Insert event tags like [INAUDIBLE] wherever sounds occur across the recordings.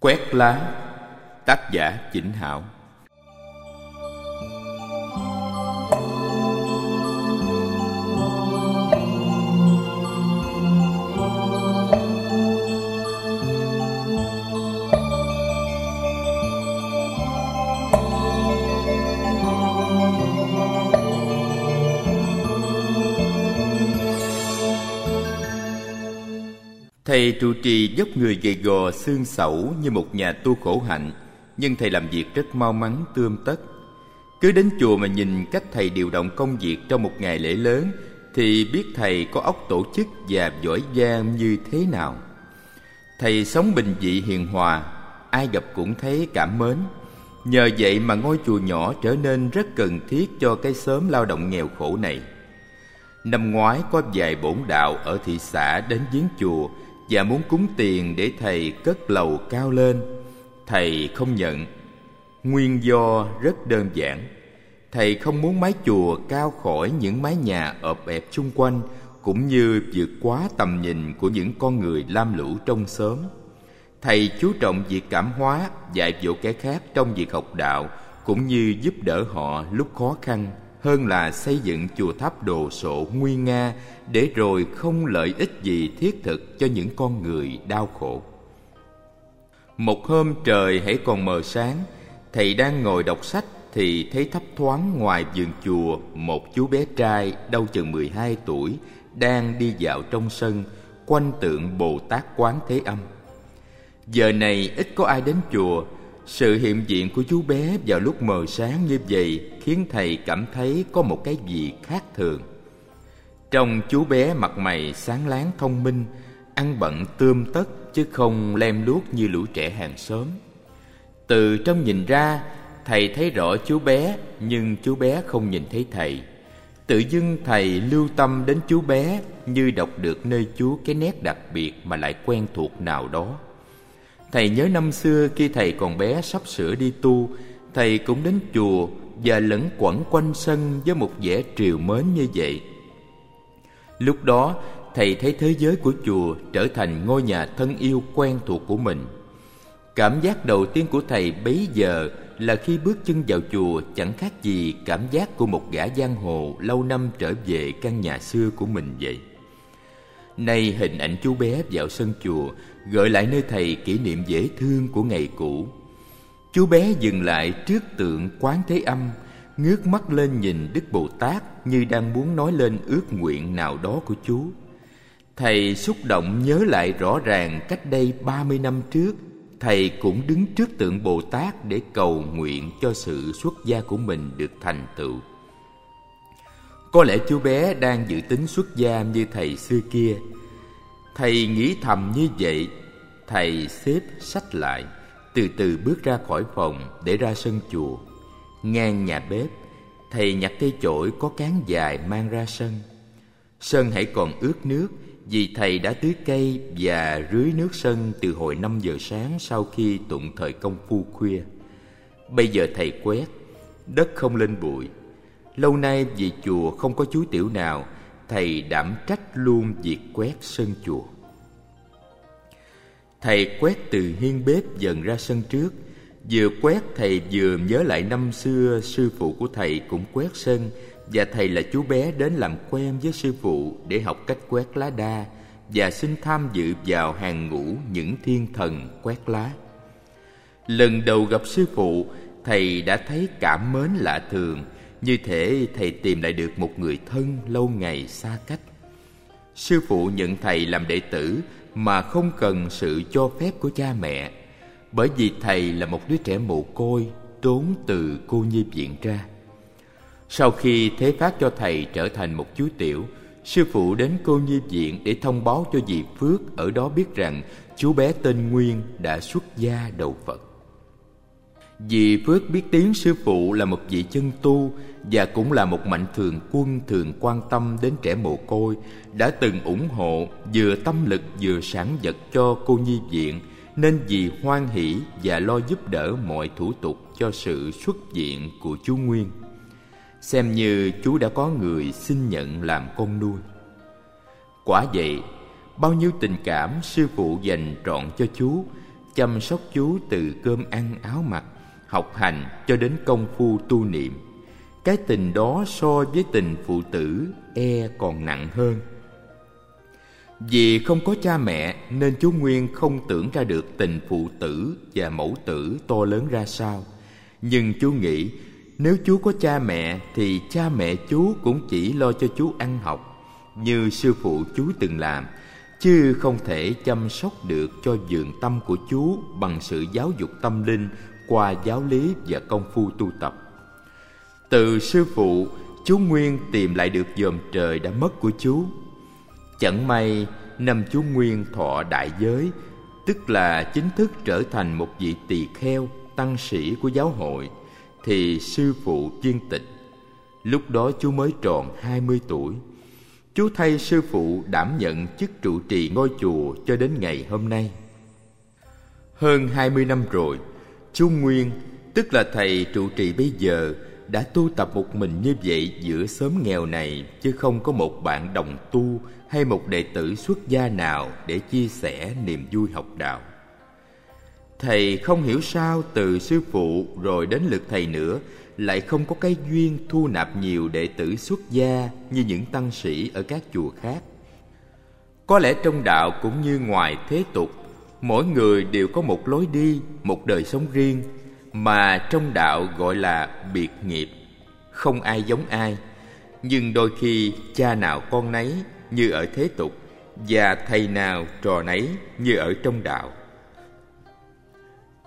Quét lá Tác giả Chỉnh Hảo. Thầy trụ trì dốc người gầy gò xương sẩu như một nhà tu khổ hạnh, Nhưng thầy làm việc rất mau mắn tươm tất. Cứ đến chùa mà nhìn cách thầy điều động công việc trong một ngày lễ lớn, Thì biết thầy có óc tổ chức và giỏi giang như thế nào. Thầy sống bình dị hiền hòa, Ai gặp cũng thấy cảm mến. Nhờ vậy mà ngôi chùa nhỏ trở nên rất cần thiết cho cái xóm lao động nghèo khổ này. Năm ngoái có vài bổn đạo ở thị xã đến viếng chùa và muốn cúng tiền để thầy cất lầu cao lên. Thầy không nhận. Nguyên do rất đơn giản. Thầy không muốn mái chùa cao khỏi những mái nhà ợp ẹp xung quanh, cũng như vượt quá tầm nhìn của những con người lam lũ trong xóm. Thầy chú trọng việc cảm hóa, dạy dỗ kẻ khác trong việc học đạo, cũng như giúp đỡ họ lúc khó khăn hơn là xây dựng chùa tháp đồ sộ nguy nga để rồi không lợi ích gì thiết thực cho những con người đau khổ. Một hôm trời hãy còn mờ sáng, thầy đang ngồi đọc sách thì thấy thấp thoáng ngoài vườn chùa một chú bé trai đâu chừng 12 tuổi đang đi dạo trong sân quanh tượng Bồ Tát Quán Thế Âm. Giờ này ít có ai đến chùa, sự hiện diện của chú bé vào lúc mờ sáng như vậy khiến thầy cảm thấy có một cái gì khác thường. Trong chú bé mặt mày sáng láng thông minh, ăn bận tươm tất chứ không lem luốc như lũ trẻ hàng xóm. Từ trong nhìn ra, thầy thấy rõ chú bé nhưng chú bé không nhìn thấy thầy. Tự dưng thầy lưu tâm đến chú bé như đọc được nơi chú cái nét đặc biệt mà lại quen thuộc nào đó. Thầy nhớ năm xưa khi thầy còn bé sắp sửa đi tu, thầy cũng đến chùa và lẫn quẩn quanh sân với một vẻ triều mến như vậy. Lúc đó, thầy thấy thế giới của chùa trở thành ngôi nhà thân yêu quen thuộc của mình. Cảm giác đầu tiên của thầy bấy giờ là khi bước chân vào chùa chẳng khác gì cảm giác của một gã giang hồ lâu năm trở về căn nhà xưa của mình vậy. Nay hình ảnh chú bé vào sân chùa gợi lại nơi thầy kỷ niệm dễ thương của ngày cũ. Chú bé dừng lại trước tượng Quán Thế Âm, ngước mắt lên nhìn Đức Bồ Tát như đang muốn nói lên ước nguyện nào đó của chú. Thầy xúc động nhớ lại rõ ràng cách đây 30 năm trước, thầy cũng đứng trước tượng Bồ Tát để cầu nguyện cho sự xuất gia của mình được thành tựu. Có lẽ chú bé đang dự tính xuất gia như thầy xưa kia. Thầy nghĩ thầm như vậy, thầy xếp sách lại, từ từ bước ra khỏi phòng để ra sân chùa. Ngang nhà bếp, thầy nhặt cây chổi có cán dài mang ra sân. Sân hãy còn ướt nước vì thầy đã tưới cây và rưới nước sân từ hồi 5 giờ sáng sau khi tụng thời công phu khuya. Bây giờ thầy quét, đất không lên bụi. Lâu nay vì chùa không có chú tiểu nào, thầy đảm trách luôn việc quét sân chùa. Thầy quét từ hiên bếp dần ra sân trước, Vừa quét thầy vừa nhớ lại năm xưa sư phụ của thầy cũng quét sân và thầy là chú bé đến làm quen với sư phụ để học cách quét lá đa và xin tham dự vào hàng ngũ những thiên thần quét lá. Lần đầu gặp sư phụ, thầy đã thấy cảm mến lạ thường, như thể thầy tìm lại được một người thân lâu ngày xa cách. Sư phụ nhận thầy làm đệ tử mà không cần sự cho phép của cha mẹ, bởi vì thầy là một đứa trẻ mồ côi trốn từ cô nhi viện ra sau khi thế phát cho thầy trở thành một chú tiểu, sư phụ đến cô nhi viện để thông báo cho dì phước ở đó biết rằng chú bé tên nguyên đã xuất gia đầu phật dì phước biết tiếng sư phụ là một vị chân tu và cũng là một mạnh thường quân thường quan tâm đến trẻ mồ côi đã từng ủng hộ vừa tâm lực vừa sản vật cho cô nhi viện nên vì hoan hỷ và lo giúp đỡ mọi thủ tục cho sự xuất viện của chú Nguyên. Xem như chú đã có người xin nhận làm con nuôi. Quả vậy, bao nhiêu tình cảm sư phụ dành trọn cho chú chăm sóc chú từ cơm ăn áo mặc học hành cho đến công phu tu niệm cái tình đó so với tình phụ tử e còn nặng hơn vì không có cha mẹ nên chú Nguyên không tưởng ra được tình phụ tử và mẫu tử to lớn ra sao. Nhưng chú nghĩ nếu chú có cha mẹ thì cha mẹ chú cũng chỉ lo cho chú ăn học, như sư phụ chú từng làm, chứ không thể chăm sóc được cho vườn tâm của chú bằng sự giáo dục tâm linh qua giáo lý và công phu tu tập. Từ sư phụ, chú Nguyên tìm lại được dòm trời đã mất của chú. Chẳng may năm chú Nguyên thọ đại giới, tức là chính thức trở thành một vị tỳ kheo, tăng sĩ của giáo hội, thì sư phụ viên tịch. Lúc đó chú mới tròn 20 tuổi. Chú thay sư phụ đảm nhận chức trụ trì ngôi chùa cho đến ngày hôm nay. Hơn 20 năm rồi, chú Nguyên, tức là thầy trụ trì bây giờ, đã tu tập một mình như vậy giữa xóm nghèo này chứ không có một bạn đồng tu hay một đệ tử xuất gia nào để chia sẻ niềm vui học đạo. Thầy không hiểu sao từ sư phụ rồi đến lượt thầy nữa lại không có cái duyên thu nạp nhiều đệ tử xuất gia như những tăng sĩ ở các chùa khác. Có lẽ trong đạo cũng như ngoài thế tục, mỗi người đều có một lối đi, một đời sống riêng mà trong đạo gọi là biệt nghiệp, không ai giống ai. Nhưng đôi khi cha nào con nấy như ở thế tục và thầy nào trò nấy như ở trong đạo.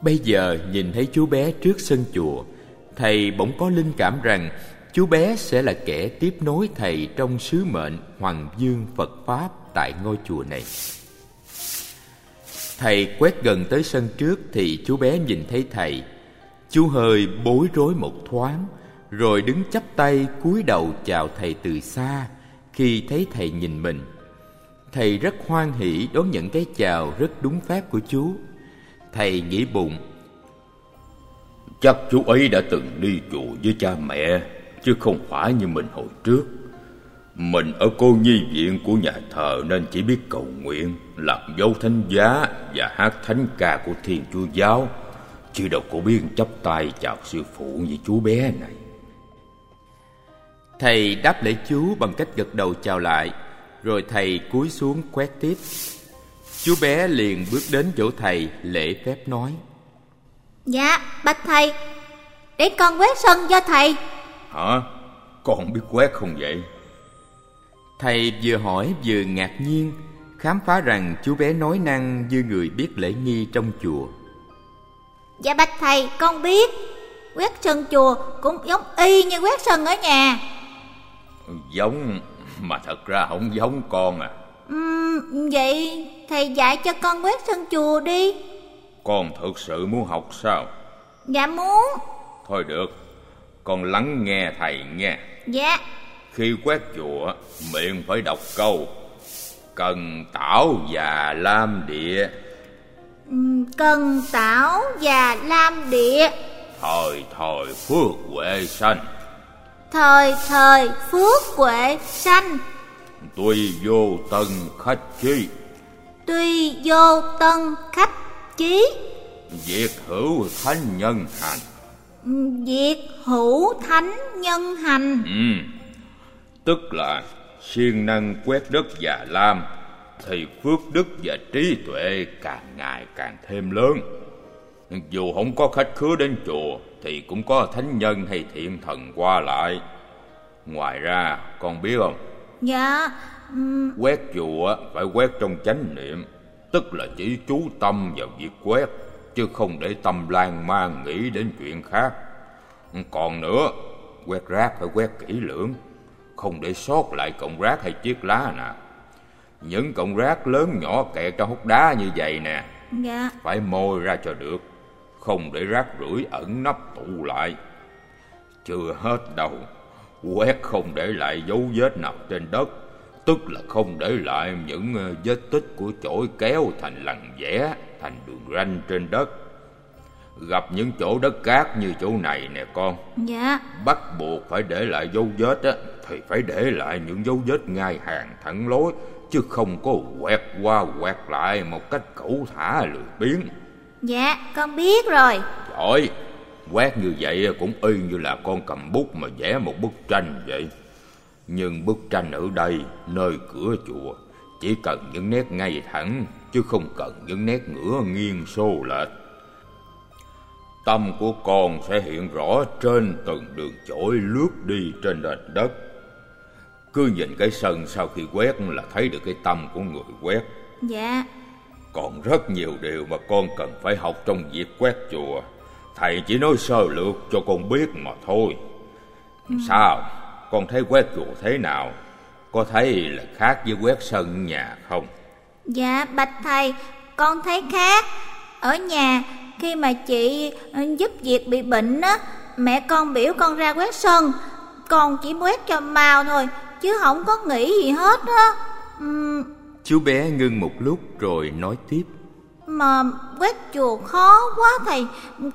Bây giờ nhìn thấy chú bé trước sân chùa, thầy bỗng có linh cảm rằng chú bé sẽ là kẻ tiếp nối thầy trong sứ mệnh hoàng dương Phật Pháp tại ngôi chùa này. Thầy quét gần tới sân trước thì chú bé nhìn thấy thầy. Chú hơi bối rối một thoáng, rồi đứng chắp tay cúi đầu chào thầy từ xa khi thấy thầy nhìn mình. Thầy rất hoan hỷ đón nhận cái chào rất đúng phép của chú. Thầy nghĩ bụng, Chắc chú ấy đã từng đi chùa với cha mẹ Chứ không phải như mình hồi trước Mình ở cô nhi viện của nhà thờ Nên chỉ biết cầu nguyện Làm dấu thánh giá Và hát thánh ca của thiên chúa giáo Chứ đâu có biết chấp tay chào sư phụ như chú bé này. Thầy đáp lễ chú bằng cách gật đầu chào lại Rồi thầy cúi xuống quét tiếp. Chú bé liền bước đến chỗ thầy lễ phép nói. Dạ, bạch thầy. Để con quét sân cho thầy. Hả? Con biết quét không vậy? Thầy vừa hỏi vừa ngạc nhiên Khám phá rằng chú bé nói năng như người biết lễ nghi trong chùa Dạ bạch thầy, con biết. Quét sân chùa cũng giống y như quét sân ở nhà. Giống mà thật ra không giống con à. Uhm, Vậy thầy dạy cho con quét sân chùa đi. Con thực sự muốn học sao? Dạ muốn. Thôi được Con lắng nghe thầy nghe Dạ. Khi quét chùa Miệng phải đọc câu Cần tảo và lam địa Cần tảo và lam địa. Thời thời phước huệ sanh. Thời thời phước huệ sanh. Tuy vô tân khách chi Tuy vô tân khách chí Việc hữu thánh nhân hành. Việc hữu thánh nhân hành. Ừ. Tức là siêng năng quét đất và lam Thì phước đức và trí tuệ càng ngày càng thêm lớn. Dù không có khách khứa đến chùa Thì cũng có thánh nhân hay thiện thần qua lại. Ngoài ra con biết không? Dạ um... Quét chùa phải quét trong chánh niệm Tức là chỉ chú tâm vào việc quét Chứ không để tâm lan man nghĩ đến chuyện khác. Còn nữa Quét rác phải quét kỹ lưỡng Không để sót lại cọng rác hay chiếc lá nào Những cọng rác lớn nhỏ kẹt trong hốc đá như vậy nè. Dạ. Phải môi ra cho được Không để rác rưởi ẩn nấp tụ lại. Chưa hết đâu Quét không để lại dấu vết nào trên đất Tức là không để lại những ờ, vết tích của chổi kéo thành lằn vẽ Thành đường ranh trên đất. Gặp những chỗ đất cát như chỗ này nè con. Dạ. Bắt buộc phải để lại dấu vết á Thì phải để lại những dấu vết ngay hàng thẳng lối Chứ không có quẹt qua quẹt lại một cách cẩu thả lười biếng. Dạ con biết rồi. Giỏi Quét như vậy cũng y như là con cầm bút mà vẽ một bức tranh vậy. Nhưng bức tranh ở đây Nơi cửa chùa Chỉ cần những nét ngay thẳng Chứ không cần những nét ngửa nghiêng xô lệch. Tâm của con sẽ hiện rõ trên từng đường chổi lướt đi trên nền đất Cứ nhìn cái sân sau khi quét là thấy được cái tâm của người quét. Dạ. Còn rất nhiều điều mà con cần phải học trong việc quét chùa. Thầy chỉ nói sơ lược cho con biết mà thôi. Sao? Con thấy quét chùa thế nào? Có thấy là khác với quét sân nhà không? Dạ bạch thầy Con thấy khác. Ở nhà khi mà chị giúp việc bị bệnh á Mẹ con biểu con ra quét sân. Con chỉ quét cho mau thôi Chứ không có nghĩ gì hết á Ừm, Chú bé ngưng một lúc rồi nói tiếp. Mà quét chùa khó quá thầy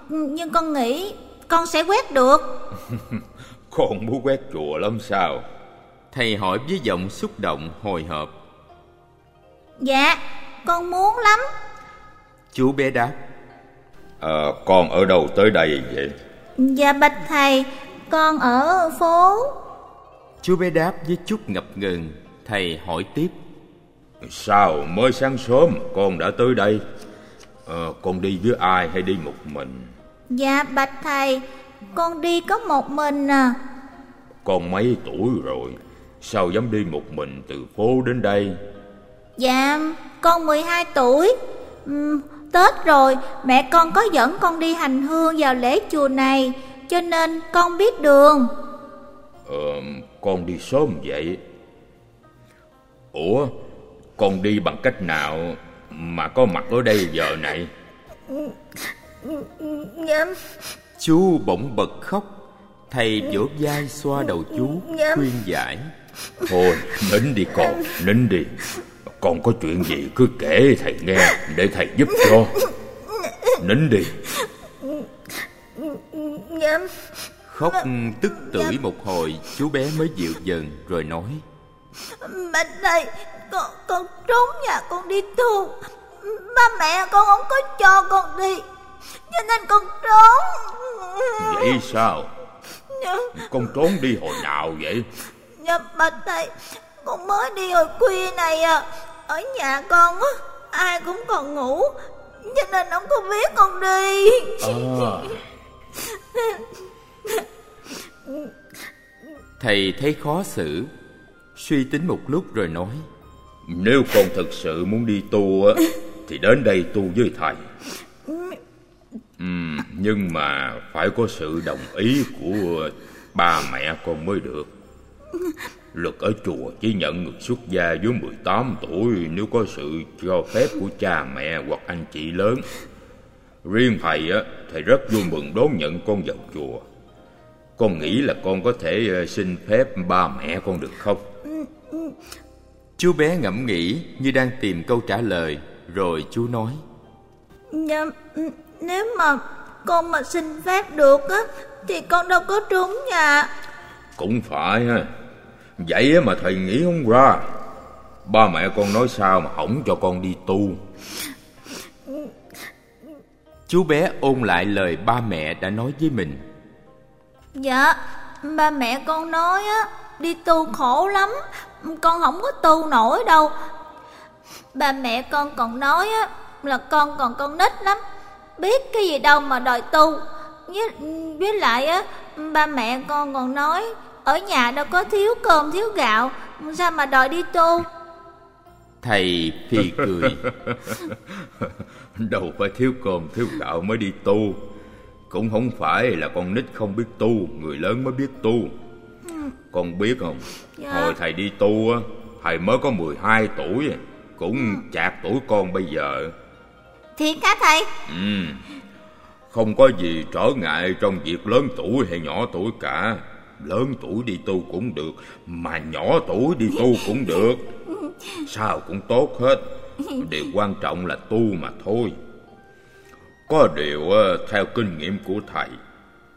Nhưng con nghĩ con sẽ quét được [LAUGHS] Con muốn quét chùa lắm sao? Thầy hỏi với giọng xúc động hồi hộp. Dạ con muốn lắm Chú bé đáp. Ờ, con ở đâu tới đây vậy? Dạ bạch thầy Con ở phố Chú bé đáp với chút ngập ngừng. Thầy hỏi tiếp. Sao mới sáng sớm con đã tới đây? Ờ, con đi với ai hay đi một mình? Dạ bạch thầy Con đi có một mình à Con mấy tuổi rồi? Sao dám đi một mình từ phố đến đây? Dạ con 12 tuổi Ừm, Tết rồi mẹ con có dẫn con đi hành hương vào lễ chùa này Cho nên con biết đường Ờ, con đi sớm vậy. Ủa, con đi bằng cách nào mà có mặt ở đây giờ này? Dạ, Chú bỗng bật khóc. Thầy vỗ vai xoa đầu chú, khuyên giải. Thôi, nín đi con, nín đi. Con có chuyện gì cứ kể thầy nghe để thầy giúp cho. Nín đi. dạ, Khóc tức tưởi một hồi, chú bé mới dịu dần rồi nói. Bạch thầy con, con trốn nhà con đi tu Ba mẹ con không có cho con đi Cho nên con trốn Vậy sao? Dạ, Con trốn đi hồi nào vậy? dạ bạch thầy Con mới đi hồi khuya này à Ở nhà con á Ai cũng còn ngủ Cho nên không có biết con đi À, [LAUGHS] Thầy thấy khó xử, suy tính một lúc rồi nói. nếu con thực sự muốn đi tu á [LAUGHS] thì đến đây tu với thầy. Ừm, nhưng mà phải có sự đồng ý của ba mẹ con mới được. Luật ở chùa chỉ nhận người xuất gia dưới 18 tuổi nếu có sự cho phép của cha mẹ hoặc anh chị lớn. Riêng thầy á, thầy rất vui mừng đón nhận con vào chùa. Con nghĩ là con có thể ờ, xin phép ba mẹ con được không? Chú bé ngẫm nghĩ như đang tìm câu trả lời, rồi chú nói. Dạ Nếu mà con mà xin phép được á Thì con đâu có trốn nhà Cũng phải ha. Vậy á mà thầy nghĩ không ra. Ba mẹ con nói sao mà không cho con đi tu. Chú bé ôn lại lời ba mẹ đã nói với mình. Dạ Ba mẹ con nói á Đi tu khổ lắm Con không có tu nổi đâu Ba mẹ con còn nói á Là con còn con nít lắm Biết cái gì đâu mà đòi tu với, với lại á Ba mẹ con còn nói Ở nhà đâu có thiếu cơm thiếu gạo Sao mà đòi đi tu Thầy phì cười. [LAUGHS] Đâu phải thiếu cơm thiếu gạo mới đi tu. Cũng không phải là con nít không biết tu, người lớn mới biết tu. Con biết không? Dạ. Hồi thầy đi tu á, thầy mới có 12 tuổi, cũng chạc tuổi con bây giờ. Thiệt hả thầy Ừ. Không có gì trở ngại trong việc lớn tuổi hay nhỏ tuổi cả. Lớn tuổi đi tu cũng được, mà nhỏ tuổi đi tu [LAUGHS] cũng được. Sao cũng tốt hết. Điều quan trọng là tu mà thôi. Có điều ờ, theo kinh nghiệm của thầy,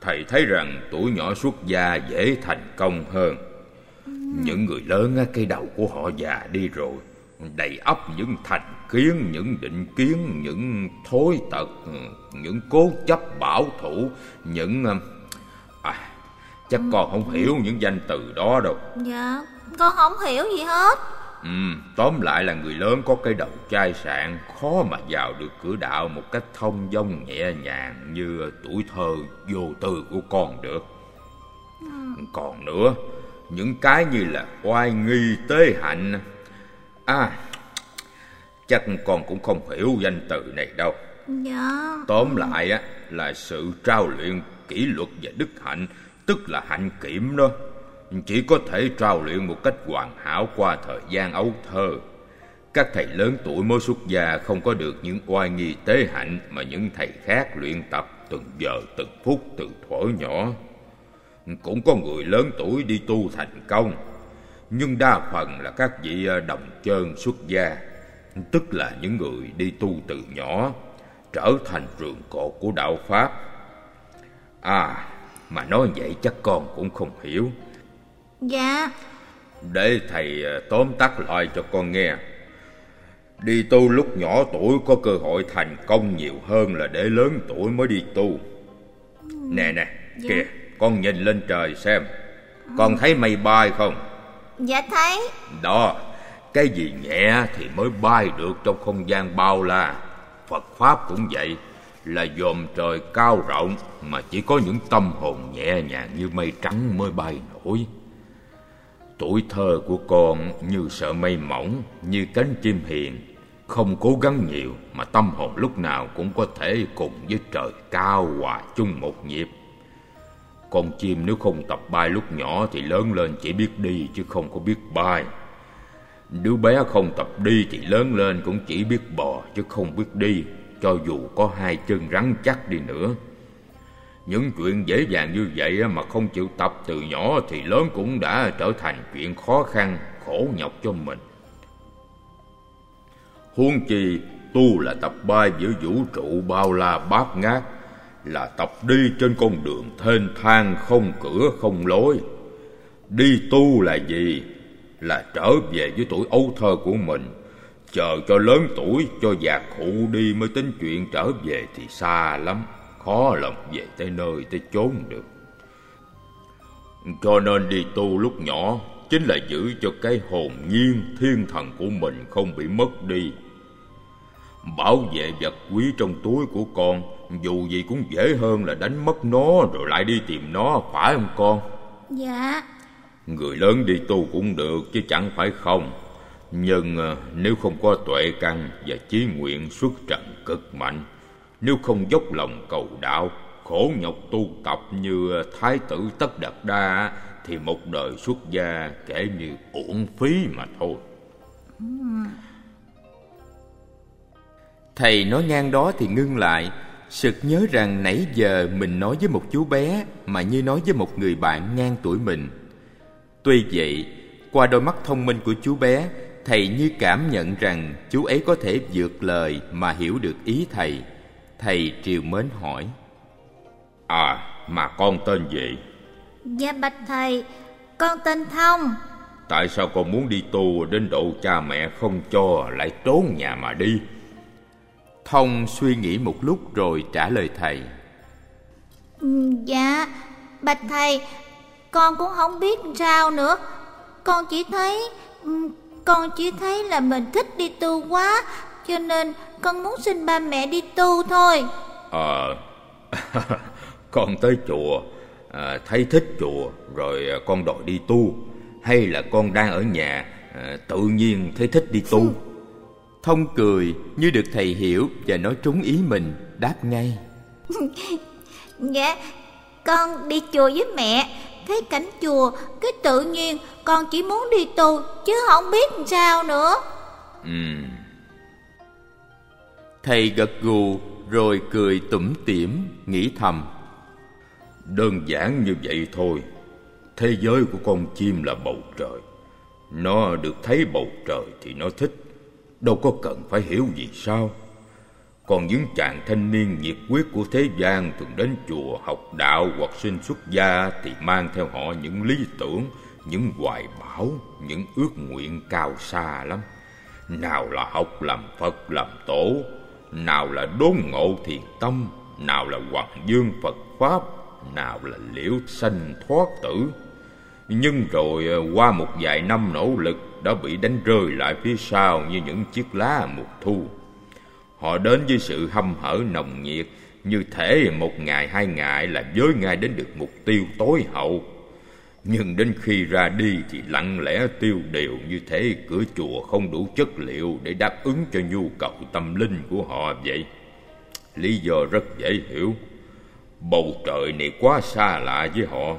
thầy thấy rằng tuổi nhỏ xuất gia dễ thành công hơn. Những người lớn cái đầu của họ già đi rồi, đầy ấp những thành kiến những định kiến những thối tật những cố chấp bảo thủ những ờ, à chắc con không hiểu những danh từ đó đâu dạ con không hiểu gì hết ừ tóm lại là người lớn có cái đầu chai sạn khó mà vào được cửa đạo một cách thông dong nhẹ nhàng như tuổi thơ vô tư của con được. Ừ. còn nữa những cái như là oai nghi tế hạnh à chắc con cũng không hiểu danh từ này đâu. Dạ. Tóm lại á là sự trao luyện kỷ luật và đức hạnh tức là hạnh kiểm đó chỉ có thể trao luyện một cách hoàn hảo qua thời gian ấu thơ. Các thầy lớn tuổi mới xuất gia không có được những oai nghi tế hạnh mà những thầy khác luyện tập từng giờ, từng phút, từ thuở nhỏ. Cũng có người lớn tuổi đi tu thành công, nhưng đa phần là các vị à, đồng chân xuất gia, tức là những người đi tu từ nhỏ, trở thành rường cột của đạo pháp. À mà nói vậy chắc con cũng không hiểu dạ. Để thầy ờ, tóm tắt lại cho con nghe. Đi tu lúc nhỏ tuổi có cơ hội thành công nhiều hơn là để lớn tuổi mới đi tu. Nè nè dạ. kìa con nhìn lên trời xem. Con thấy mây bay không? Dạ thấy. Đó Cái gì nhẹ thì mới bay được trong không gian bao la. Phật Pháp cũng vậy Là dòm trời cao rộng Mà chỉ có những tâm hồn nhẹ nhàng như mây trắng mới bay nổi Tuổi thơ của con như sợ mây mỏng Như cánh chim hiền Không cố gắng nhiều Mà tâm hồn lúc nào cũng có thể cùng với trời cao hòa chung một nhịp con chim nếu không tập bay lúc nhỏ thì lớn lên chỉ biết đi chứ không có biết bay. Đứa bé không tập đi thì lớn lên cũng chỉ biết bò chứ không biết đi, cho dù có hai chân rắn chắc đi nữa. Những chuyện dễ dàng như vậy mà không chịu tập từ nhỏ thì lớn cũng đã trở thành chuyện khó khăn, khổ nhọc cho mình. Huống chi tu là tập bay giữa vũ trụ bao la bát ngát là tập đi trên con đường thênh thang không cửa không lối. Đi tu là gì? Là trở về với tuổi ấu thơ của mình chờ cho lớn tuổi cho già khụ đi mới tính chuyện trở về thì xa lắm khó lòng về tới nơi tới chốn được. Cho nên đi tu lúc nhỏ chính là giữ cho cái hồn nhiên thiên thần của mình không bị mất đi. Bảo vệ vật quý trong túi của con dù gì cũng dễ hơn là đánh mất nó rồi lại đi tìm nó phải không con? Dạ. Người lớn đi tu cũng được chứ chẳng phải không. Nhưng ờ, nếu không có tuệ căn và chí nguyện xuất trần cực mạnh nếu không dốc lòng cầu đạo, khổ nhọc tu tập như thái tử tất đạt đa, thì một đời xuất gia kể như uổng phí mà thôi. Thầy nói ngang đó thì ngưng lại, sực nhớ rằng nãy giờ mình nói với một chú bé mà như nói với một người bạn ngang tuổi mình. Tuy vậy, qua đôi mắt thông minh của chú bé, thầy như cảm nhận rằng chú ấy có thể vượt lời mà hiểu được ý thầy thầy triều mến hỏi. À mà con tên gì? Dạ bạch thầy con tên thông. Tại sao con muốn đi tu đến độ cha mẹ không cho lại trốn nhà mà đi? Thông suy nghĩ một lúc rồi trả lời thầy. Ừ, Dạ Bạch thầy Con cũng không biết sao nữa. Con chỉ thấy ừ, Con chỉ thấy là mình thích đi tu quá Cho nên con muốn xin ba mẹ đi tu thôi Ờ à, [LAUGHS] Con tới chùa à, Thấy thích chùa Rồi con đòi đi tu Hay là con đang ở nhà à, Tự nhiên thấy thích đi tu. Thông cười như được thầy hiểu và nói trúng ý mình, đáp ngay. [LAUGHS] dạ, con đi chùa với mẹ, thấy cảnh chùa, cái tự nhiên con chỉ muốn đi tu chứ không biết làm sao nữa. Ừ. Thầy gật gù rồi cười tủm tỉm, nghĩ thầm. Đơn giản như vậy thôi. Thế giới của con chim là bầu trời. Nó được thấy bầu trời thì nó thích đâu có cần phải hiểu gì sao còn những chàng thanh niên nhiệt quyết của thế gian thường đến chùa học đạo hoặc sinh xuất gia thì mang theo họ những lý tưởng những hoài bão những ước nguyện cao xa lắm nào là học làm phật làm tổ nào là đốn ngộ thiền tâm, nào là hoàng dương phật pháp, nào là liễu sanh thoát tử. Nhưng rồi ờ, qua một vài năm nỗ lực đã bị đánh rơi lại phía sau như những chiếc lá mùa thu. Họ đến với sự hâm hở nồng nhiệt như thể một ngày hai ngày là giới ngay đến được mục tiêu tối hậu nhưng đến khi ra đi thì lặng lẽ tiêu đều như thế, cửa chùa không đủ chất liệu để đáp ứng cho nhu cầu tâm linh của họ vậy. Lý do rất dễ hiểu. Bầu trời này quá xa lạ với họ.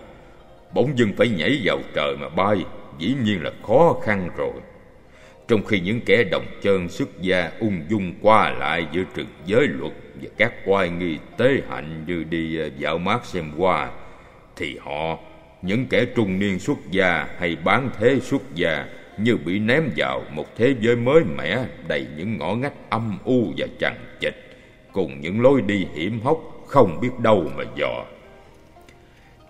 Bỗng dưng phải nhảy vào trời mà bay. Dĩ nhiên là khó khăn rồi. Trong khi những kẻ đồng chân xuất gia ung dung qua lại giữa trực giới luật và các oai nghi tế hạnh như đi ờ, dạo mát xem qua thì họ những kẻ trung niên xuất gia hay bán thế xuất gia như bị ném vào một thế giới mới mẻ đầy những ngõ ngách âm u và chằng chịt, cùng những lối đi hiểm hóc không biết đâu mà dò.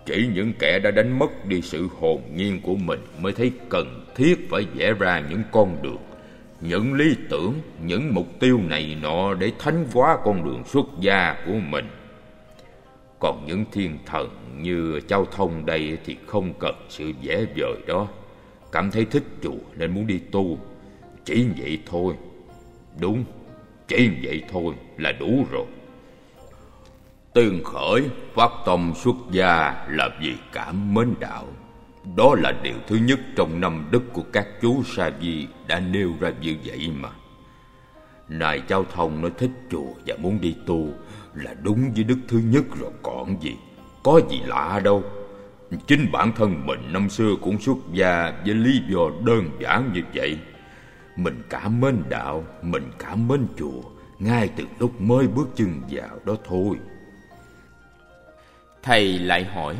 Chỉ những kẻ đã đánh mất đi sự hồn nhiên của mình mới thấy cần thiết phải vẽ ra những con đường, những lý tưởng, những mục tiêu này nọ để thánh hóa con đường xuất gia của mình còn những thiên thần như Châu Thông đây thì không cần sự dễ vời đó. Cảm thấy thích chùa nên muốn đi tu. Chỉ vậy thôi. Đúng, chỉ vậy thôi là đủ rồi. Tương khởi phát tâm xuất gia là vì cảm mến đạo. Đó là điều thứ nhất trong năm đức của các chú Sa Di đã nêu ra như vậy mà. Này Châu Thông nói thích chùa và muốn đi tu là đúng với đức thứ nhất rồi còn gì? Có gì lạ đâu. Chính bản thân mình năm xưa cũng xuất gia với lý do đơn giản như vậy. Mình cảm mến đạo mình cảm mến chùa ngay từ lúc mới bước chân vào đó thôi. Thầy lại hỏi.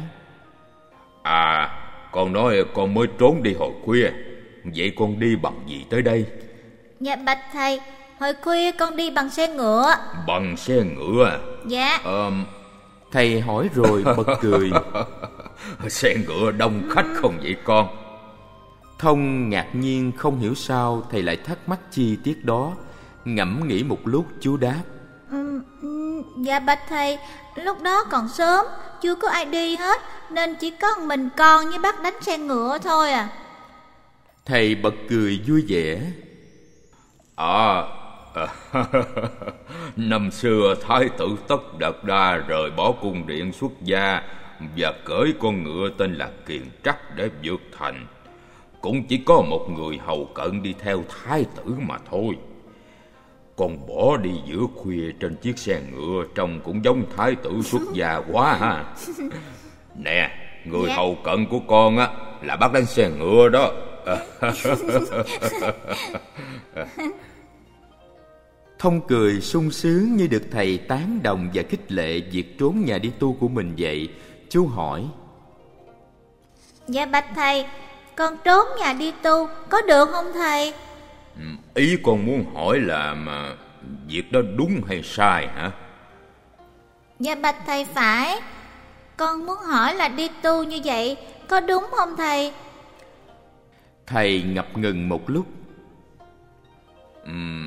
À con nói con mới trốn đi hồi khuya. Vậy con đi bằng gì tới đây? Dạ bạch thầy Hồi khuya con đi bằng xe ngựa. Bằng xe ngựa Dạ. Ờ Thầy hỏi rồi [LAUGHS] bật cười. Xe ngựa đông khách không vậy con? Thông ngạc nhiên không hiểu sao Thầy lại thắc mắc chi tiết đó. Ngẫm nghĩ một lúc chú đáp. Ừ, ừ, Dạ bạch thầy Lúc đó còn sớm Chưa có ai đi hết Nên chỉ có mình con với bác đánh xe ngựa thôi à. Thầy bật cười vui vẻ. À [LAUGHS] Năm xưa Thái tử Tất Đạt Đa rời bỏ cung điện xuất gia và cởi con ngựa tên là Kiền Trắc để vượt thành. Cũng chỉ có một người hầu cận đi theo Thái tử mà thôi. Còn bỏ đi giữa khuya trên chiếc xe ngựa trông cũng giống Thái tử xuất gia quá ha. [LAUGHS] Nè, người dạ. hầu cận của con á là bắt đánh xe ngựa đó. [LAUGHS] Thông cười sung sướng như được thầy tán đồng và khích lệ việc trốn nhà đi tu của mình vậy. Chú hỏi. Dạ bạch thầy, con trốn nhà đi tu có được không thầy? Ừ, ý con muốn hỏi là mà việc đó đúng hay sai hả? Dạ bạch thầy phải. Con muốn hỏi là đi tu như vậy có đúng không thầy? Thầy ngập ngừng một lúc. Ừm,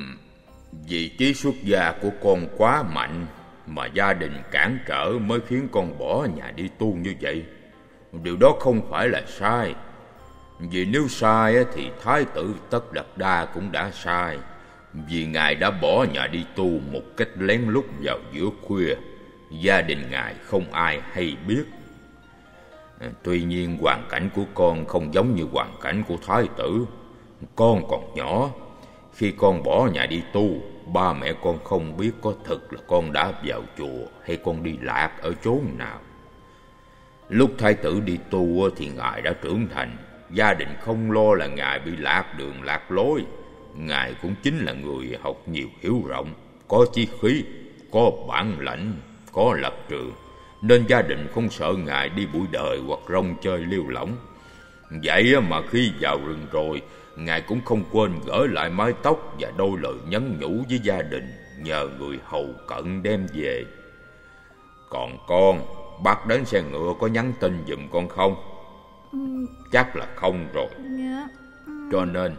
vị trí xuất gia của con quá mạnh Mà gia đình cản trở mới khiến con bỏ nhà đi tu như vậy. Điều đó không phải là sai. Vì nếu sai thì Thái tử Tất Đạt Đa cũng đã sai Vì Ngài đã bỏ nhà đi tu một cách lén lút vào giữa khuya Gia đình Ngài không ai hay biết. Tuy nhiên hoàn cảnh của con không giống như hoàn cảnh của Thái tử. Con còn nhỏ khi con bỏ nhà đi tu, ba mẹ con không biết có thật là con đã vào chùa hay con đi lạc ở chốn nào. Lúc thái tử đi tu thì ngài đã trưởng thành, gia đình không lo là ngài bị lạc đường lạc lối. Ngài cũng chính là người học nhiều hiểu rộng, có chi khí, có bản lãnh, có lập trường, nên gia đình không sợ ngài đi bụi đời hoặc rong chơi liêu lỏng. Vậy mà khi vào rừng rồi, Ngài cũng không quên gỡ lại mái tóc và đôi lời nhắn nhủ với gia đình nhờ người hầu cận đem về. Còn con, bác đến xe ngựa có nhắn tin giùm con không? Chắc là không rồi. Cho nên,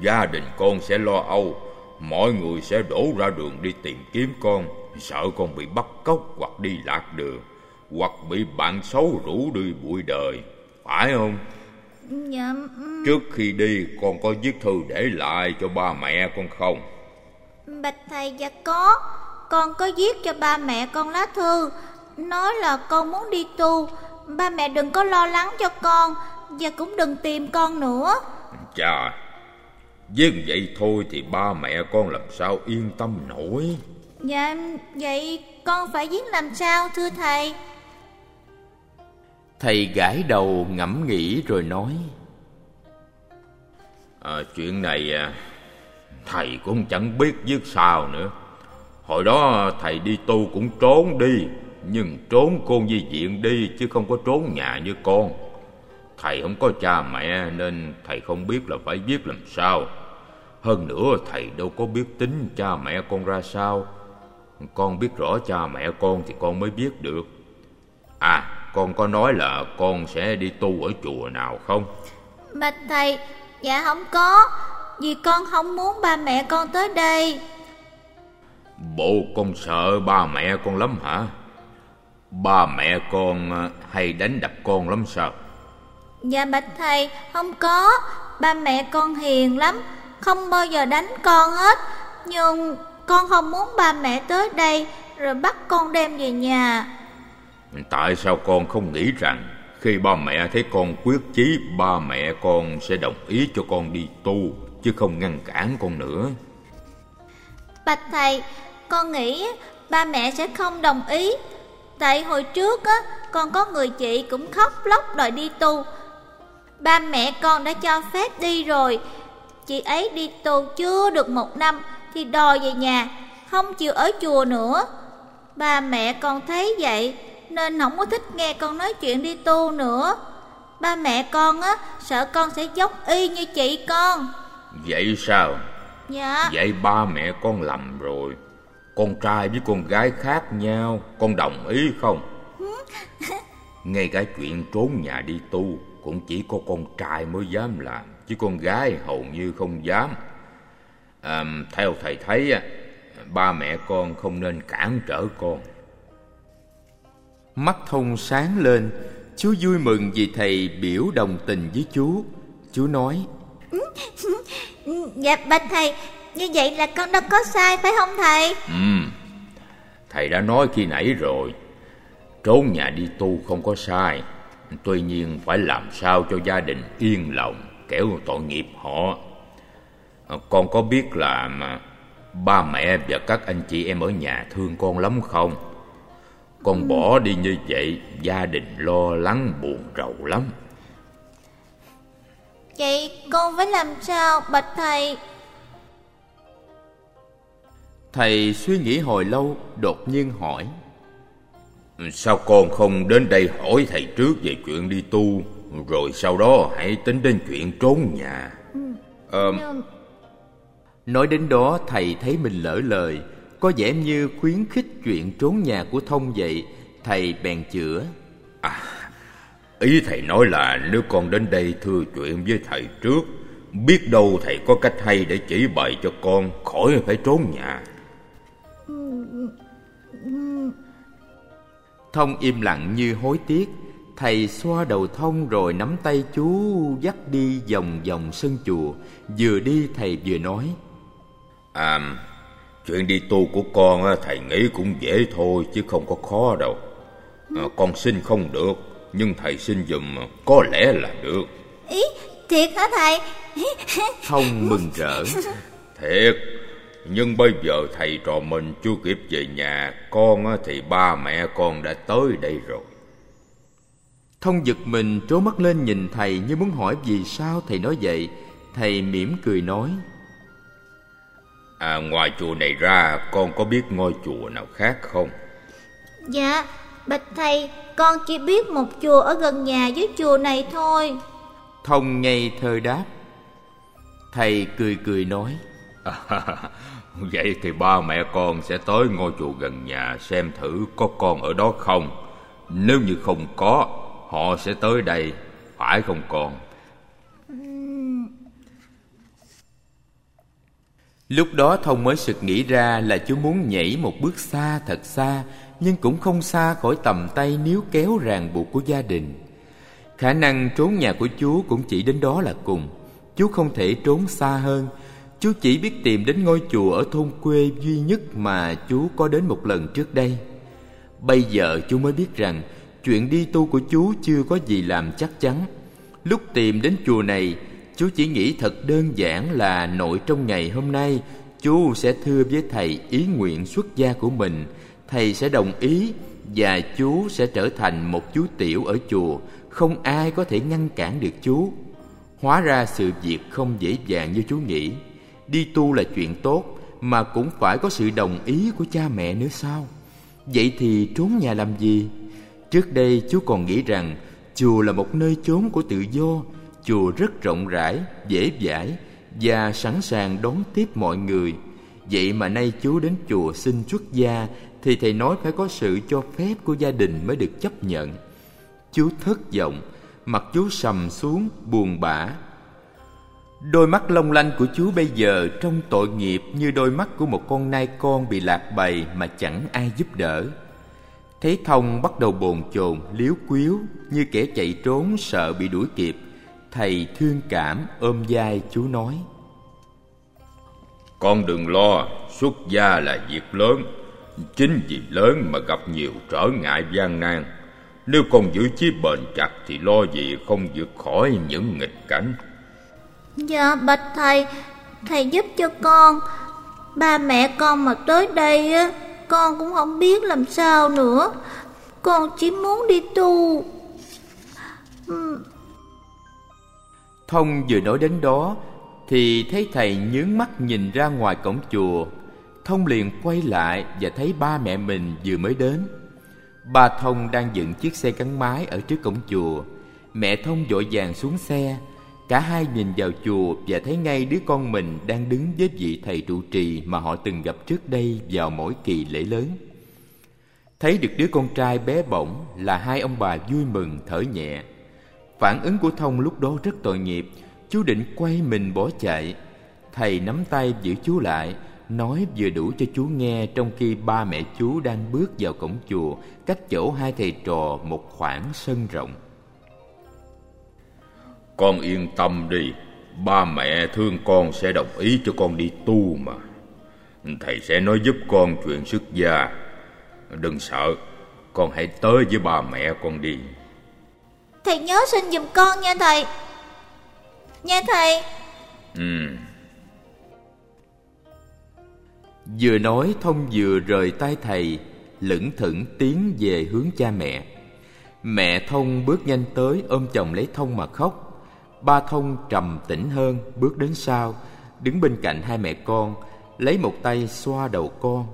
Gia đình con sẽ lo âu Mọi người sẽ đổ ra đường đi tìm kiếm con Sợ con bị bắt cóc hoặc đi lạc đường Hoặc bị bạn xấu rủ đi bụi đời Phải không? Dạ Trước khi đi con có viết thư để lại cho ba mẹ con không? Bạch thầy dạ có. Con có viết cho ba mẹ con lá thư Nói là con muốn đi tu. Ba mẹ đừng có lo lắng cho con Và cũng đừng tìm con nữa. Chà Với vậy thôi thì ba mẹ con làm sao yên tâm nổi? Dạ vậy con phải viết làm sao thưa thầy Thầy gãi đầu ngẫm nghĩ rồi nói à, Chuyện này à, thầy cũng chẳng biết viết sao nữa. Hồi đó thầy đi tu cũng trốn đi Nhưng trốn con di diện đi chứ không có trốn nhà như con. Thầy không có cha mẹ nên thầy không biết là phải viết làm sao. Hơn nữa thầy đâu có biết tính cha mẹ con ra sao. Con biết rõ cha mẹ con thì con mới biết được. À con có nói là con sẽ đi tu ở chùa nào không? Bạch thầy Dạ không có Vì con không muốn ba mẹ con tới đây Bộ con sợ ba mẹ con lắm hả? Ba mẹ con à, hay đánh đập con lắm sao? Dạ bạch thầy Không có Ba mẹ con hiền lắm Không bao giờ đánh con hết Nhưng con không muốn ba mẹ tới đây Rồi bắt con đem về nhà Tại sao con không nghĩ rằng khi ba mẹ thấy con quyết chí ba mẹ con sẽ đồng ý cho con đi tu chứ không ngăn cản con nữa. Bạch thầy, con nghĩ ba mẹ sẽ không đồng ý. Tại hồi trước á, con có người chị cũng khóc lóc đòi đi tu. Ba mẹ con đã cho phép đi rồi. Chị ấy đi tu chưa được một năm thì đòi về nhà, không chịu ở chùa nữa. Ba mẹ con thấy vậy nên không có thích nghe con nói chuyện đi tu nữa. Ba mẹ con á sợ con sẽ dốc y như chị con. Vậy sao? Dạ. Vậy ba mẹ con lầm rồi. Con trai với con gái khác nhau, con đồng ý không? [LAUGHS] Ngay cả chuyện trốn nhà đi tu cũng chỉ có con trai mới dám làm, chứ con gái hầu như không dám. À, theo thầy thấy, ba mẹ con không nên cản trở con. Mắt thông sáng lên. Chú vui mừng vì thầy biểu đồng tình với chú Chú nói Dạ bạch thầy Như vậy là con đâu có sai phải không thầy? Ừ Thầy đã nói khi nãy rồi. Trốn nhà đi tu không có sai. Tuy nhiên phải làm sao cho gia đình yên lòng Kẻo tội nghiệp họ. Con có biết là mà Ba mẹ và các anh chị em ở nhà thương con lắm không? Con bỏ đi như vậy Gia đình lo lắng buồn rầu lắm. Vậy con phải làm sao bạch thầy? Thầy suy nghĩ hồi lâu Đột nhiên hỏi. Sao con không đến đây hỏi thầy trước về chuyện đi tu Rồi sau đó hãy tính đến chuyện trốn nhà? Ờ, Nói đến đó thầy thấy mình lỡ lời Có vẻ như khuyến khích chuyện trốn nhà của Thông vậy Thầy bèn chữa. À Ý thầy nói là nếu con đến đây thưa chuyện với thầy trước Biết đâu thầy có cách hay để chỉ bày cho con khỏi phải trốn nhà. Thông im lặng như hối tiếc. Thầy xoa đầu Thông rồi nắm tay chú dắt đi vòng vòng sân chùa. Vừa đi thầy vừa nói. À Chuyện đi tu của con thầy nghĩ cũng dễ thôi chứ không có khó đâu. À, Con xin không được Nhưng thầy xin dùm có lẽ là được. Ý thiệt hả thầy? Thông mừng rỡ. Thiệt. Nhưng bây giờ thầy trò mình chưa kịp về nhà Con thì ba mẹ con đã tới đây rồi. Thông giật mình trố mắt lên nhìn thầy như muốn hỏi vì sao thầy nói vậy. Thầy mỉm cười nói À ngoài chùa này ra con có biết ngôi chùa nào khác không? Dạ Bạch thầy con chỉ biết một chùa ở gần nhà với chùa này thôi. Thông ngây thơ đáp. Thầy cười cười nói. [LAUGHS] Vậy thì ba mẹ con sẽ tới ngôi chùa gần nhà xem thử có con ở đó không. Nếu như không có Họ sẽ tới đây Phải không con Lúc đó Thông mới sực nghĩ ra là chú muốn nhảy một bước xa thật xa, Nhưng cũng không xa khỏi tầm tay níu kéo ràng buộc của gia đình. Khả năng trốn nhà của chú cũng chỉ đến đó là cùng. Chú không thể trốn xa hơn. Chú chỉ biết tìm đến ngôi chùa ở thôn quê duy nhất mà chú có đến một lần trước đây. Bây giờ chú mới biết rằng Chuyện đi tu của chú chưa có gì làm chắc chắn. Lúc tìm đến chùa này Chú chỉ nghĩ thật đơn giản là nội trong ngày hôm nay, Chú sẽ thưa với thầy ý nguyện xuất gia của mình. Thầy sẽ đồng ý Và chú sẽ trở thành một chú tiểu ở chùa. Không ai có thể ngăn cản được chú. Hóa ra sự việc không dễ dàng như chú nghĩ. Đi tu là chuyện tốt, Mà cũng phải có sự đồng ý của cha mẹ nữa sao? Vậy thì trốn nhà làm gì? Trước đây chú còn nghĩ rằng chùa là một nơi chốn của tự do chùa rất rộng rãi, dễ dãi và sẵn sàng đón tiếp mọi người. Vậy mà nay chú đến chùa xin xuất gia thì thầy nói phải có sự cho phép của gia đình mới được chấp nhận. Chú thất vọng, mặt chú sầm xuống, buồn bã. Đôi mắt long lanh của chú bây giờ trong tội nghiệp như đôi mắt của một con nai con bị lạc bầy mà chẳng ai giúp đỡ. Thấy thông bắt đầu bồn chồn liếu quíu, như kẻ chạy trốn sợ bị đuổi kịp thầy thương cảm ôm vai chú nói. Con đừng lo xuất gia là việc lớn. Chính vì lớn mà gặp nhiều trở ngại gian nan. Nếu con giữ chí bền chặt thì lo gì không vượt khỏi những nghịch cảnh. Dạ bạch thầy. Thầy giúp cho con. Ba mẹ con mà tới đây á con cũng không biết làm sao nữa. Con chỉ muốn đi tu Thông vừa nói đến đó, Thì thấy thầy nhướng mắt nhìn ra ngoài cổng chùa Thông liền quay lại và thấy ba mẹ mình vừa mới đến Ba Thông đang dựng chiếc xe gắn máy ở trước cổng chùa Mẹ Thông vội vàng xuống xe Cả hai nhìn vào chùa và thấy ngay đứa con mình đang đứng với vị thầy trụ trì mà họ từng gặp trước đây vào mỗi kỳ lễ lớn. Thấy được đứa con trai bé bỏng là hai ông bà vui mừng, thở nhẹ. Phản ứng của Thông lúc đó rất tội nghiệp, chú định quay mình bỏ chạy. Thầy nắm tay giữ chú lại, nói vừa đủ cho chú nghe trong khi ba mẹ chú đang bước vào cổng chùa, cách chỗ hai thầy trò một khoảng sân rộng. Con yên tâm đi, ba mẹ thương con sẽ đồng ý cho con đi tu mà. Thầy sẽ nói giúp con chuyện xuất gia. Đừng sợ, con hãy tới với ba mẹ con đi. Thầy nhớ xin giùm con nha thầy. Nha thầy. Ừ. Vừa nói Thông vừa rời tay thầy, Lững thững tiến về hướng cha mẹ. Mẹ Thông bước nhanh tới ôm chồng lấy Thông mà khóc. Ba Thông trầm tĩnh hơn, bước đến sau, Đứng bên cạnh hai mẹ con, Lấy một tay xoa đầu con.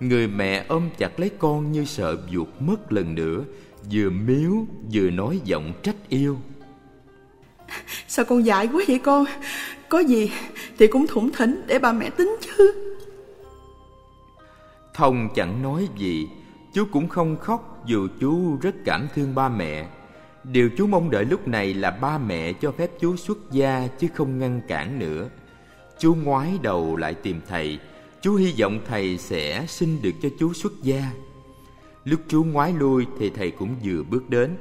Người mẹ ôm chặt lấy con như sợ vuột mất lần nữa vừa miếu vừa nói giọng trách yêu. Sao con dại quá vậy con? Có gì thì cũng thủng thỉnh để bà mẹ tính chứ. Thông chẳng nói gì chú cũng không khóc dù chú rất cảm thương ba mẹ. Điều chú mong đợi lúc này là ba mẹ cho phép chú xuất gia chứ không ngăn cản nữa. Chú ngoái đầu lại tìm thầy chú hy vọng thầy sẽ xin được cho chú xuất gia Lúc chú ngoái lui thì thầy cũng vừa bước đến.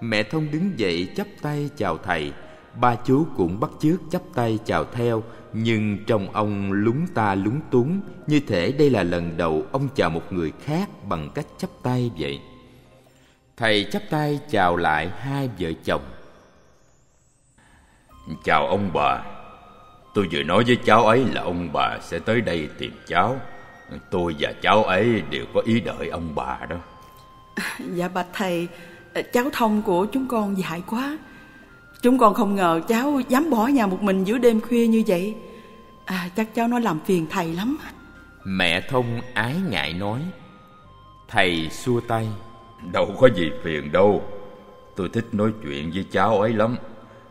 Mẹ Thông đứng dậy chắp tay chào thầy. Ba chú cũng bắt chước chắp tay chào theo, Nhưng trong ông lúng ta lúng túng, Như thể đây là lần đầu ông chào một người khác bằng cách chắp tay vậy. Thầy chắp tay chào lại hai vợ chồng. Chào ông bà. Tôi vừa nói với cháu ấy là ông bà sẽ tới đây tìm cháu. Tôi và cháu ấy đều có ý đợi ông bà đó. Dạ bạch thầy Cháu thông của chúng con dại quá. Chúng con không ngờ cháu dám bỏ nhà một mình giữa đêm khuya như vậy. À chắc cháu nó làm phiền thầy lắm. Mẹ thông ái ngại nói Thầy xua tay. Đâu có gì phiền đâu. Tôi thích nói chuyện với cháu ấy lắm.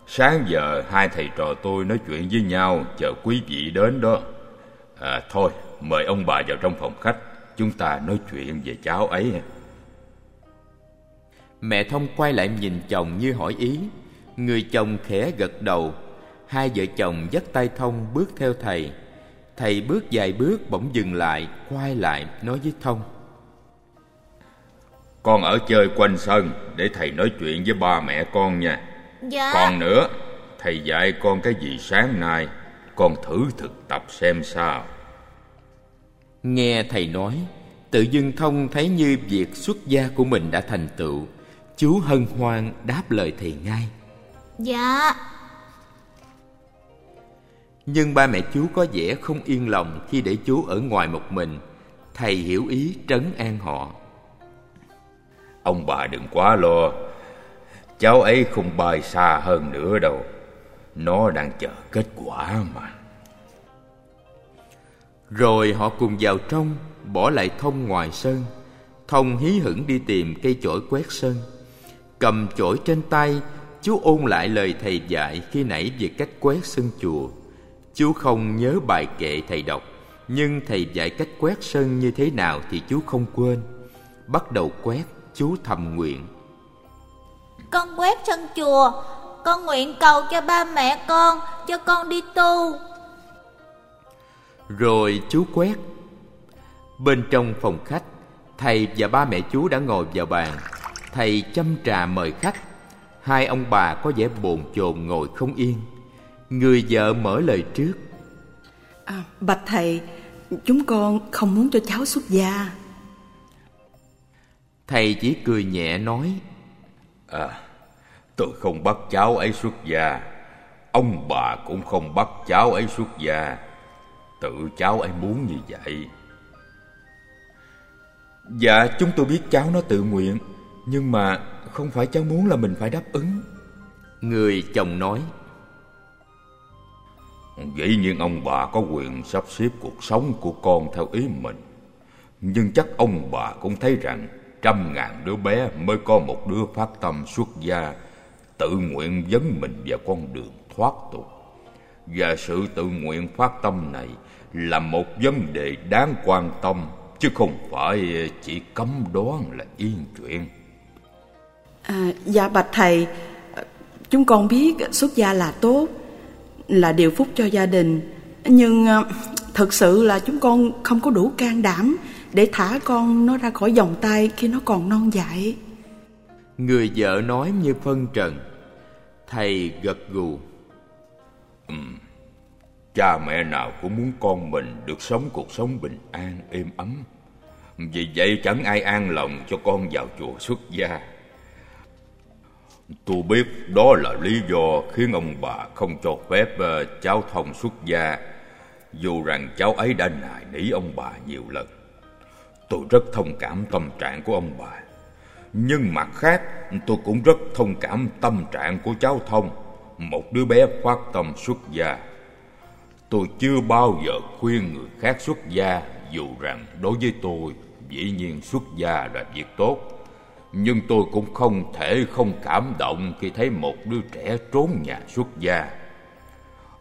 Sáng giờ hai thầy trò tôi nói chuyện với nhau Chờ quý vị đến đó À thôi Mời ông bà vào trong phòng khách. Chúng ta nói chuyện về cháu ấy. Mẹ Thông quay lại nhìn chồng như hỏi ý. Người chồng khẽ gật đầu. Hai vợ chồng dắt tay Thông bước theo thầy. Thầy bước vài bước bỗng dừng lại Quay lại nói với Thông. Con ở chơi quanh sân Để thầy nói chuyện với ba mẹ con nha. Dạ. Còn nữa Thầy dạy con cái gì sáng nay Con thử thực tập xem sao. Nghe thầy nói Tự dưng Thông thấy như việc xuất gia của mình đã thành tựu. Chú hân hoan đáp lời thầy ngay. Dạ. Nhưng ba mẹ chú có vẻ không yên lòng khi để chú ở ngoài một mình. Thầy hiểu ý trấn an họ. Ông bà đừng quá lo. Cháu ấy không bay xa hơn nữa đâu Nó đang chờ kết quả mà. Rồi họ cùng vào trong Bỏ lại Thông ngoài sân. Thông hí hửng đi tìm cây chổi quét sân. Cầm chổi trên tay Chú ôn lại lời thầy dạy khi nãy về cách quét sân chùa. Chú không nhớ bài kệ thầy đọc Nhưng thầy dạy cách quét sân như thế nào thì chú không quên. Bắt đầu quét, chú thầm nguyện. Con quét sân chùa Con nguyện cầu cho ba mẹ con Cho con đi tu. Rồi chú quét. Bên trong phòng khách Thầy và ba mẹ chú đã ngồi vào bàn. Thầy châm trà mời khách. Hai ông bà có vẻ bồn chồn ngồi không yên. Người vợ mở lời trước. À, Bạch thầy Chúng con không muốn cho cháu xuất gia. Thầy chỉ cười nhẹ nói À Tôi không bắt cháu ấy xuất gia. Ông bà cũng không bắt cháu ấy xuất gia. Tự cháu ấy muốn như vậy. Dạ chúng tôi biết cháu nó tự nguyện Nhưng mà không phải cháu muốn là mình phải đáp ứng. Người chồng nói Dĩ nhiên ông bà có quyền sắp xếp cuộc sống của con theo ý mình. Nhưng chắc ông bà cũng thấy rằng Trăm ngàn đứa bé mới có một đứa phát tâm xuất gia Tự nguyện dấn mình vào con đường thoát tục. Và sự tự nguyện phát tâm này Là một vấn đề đáng quan tâm Chứ không phải chỉ cấm đoán là yên chuyện. À, Dạ bạch thầy Chúng con biết xuất gia là tốt Là điều phúc cho gia đình. Nhưng à, thực sự là chúng con không có đủ can đảm Để thả con nó ra khỏi vòng tay khi nó còn non dại. Người vợ nói như phân trần Thầy gật gù Cha mẹ nào cũng muốn con mình được sống cuộc sống bình an, êm ấm. Vì vậy chẳng ai an lòng cho con vào chùa xuất gia. Tôi biết đó là lý do khiến ông bà không cho phép ờ, cháu thông xuất gia, dù rằng cháu ấy đã nài nỉ ông bà nhiều lần. Tôi rất thông cảm tâm trạng của ông bà. Nhưng mặt khác, tôi cũng rất thông cảm tâm trạng của cháu thông, một đứa bé phát tâm xuất gia. Tôi chưa bao giờ khuyên người khác xuất gia Dù rằng đối với tôi Dĩ nhiên xuất gia là việc tốt. Nhưng tôi cũng không thể không cảm động Khi thấy một đứa trẻ trốn nhà xuất gia.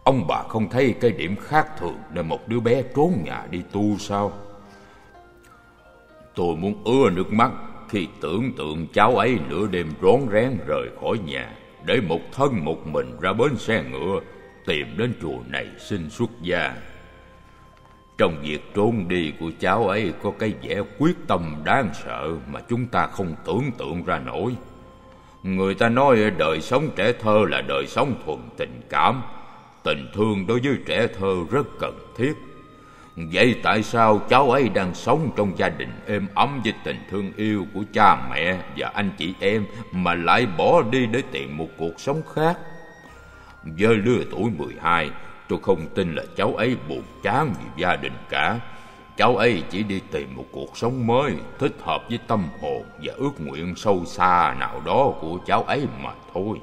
Ông bà không thấy cái điểm khác thường Để một đứa bé trốn nhà đi tu sao? Tôi muốn ưa nước mắt. Khi tưởng tượng cháu ấy nửa đêm rón rén rời khỏi nhà Để một thân một mình ra bến xe ngựa tìm đến chùa này xin xuất gia. Trong việc trốn đi của cháu ấy có cái vẻ quyết tâm đáng sợ mà chúng ta không tưởng tượng ra nổi. Người ta nói đời sống trẻ thơ là đời sống thuần tình cảm, tình thương đối với trẻ thơ rất cần thiết. Vậy tại sao cháu ấy đang sống trong gia đình êm ấm với tình thương yêu của cha mẹ và anh chị em mà lại bỏ đi để tìm một cuộc sống khác? Với lứa tuổi 12, tôi không tin là cháu ấy buồn chán vì gia đình cả. Cháu ấy chỉ đi tìm một cuộc sống mới, thích hợp với tâm hồn và ước nguyện sâu xa nào đó của cháu ấy mà thôi.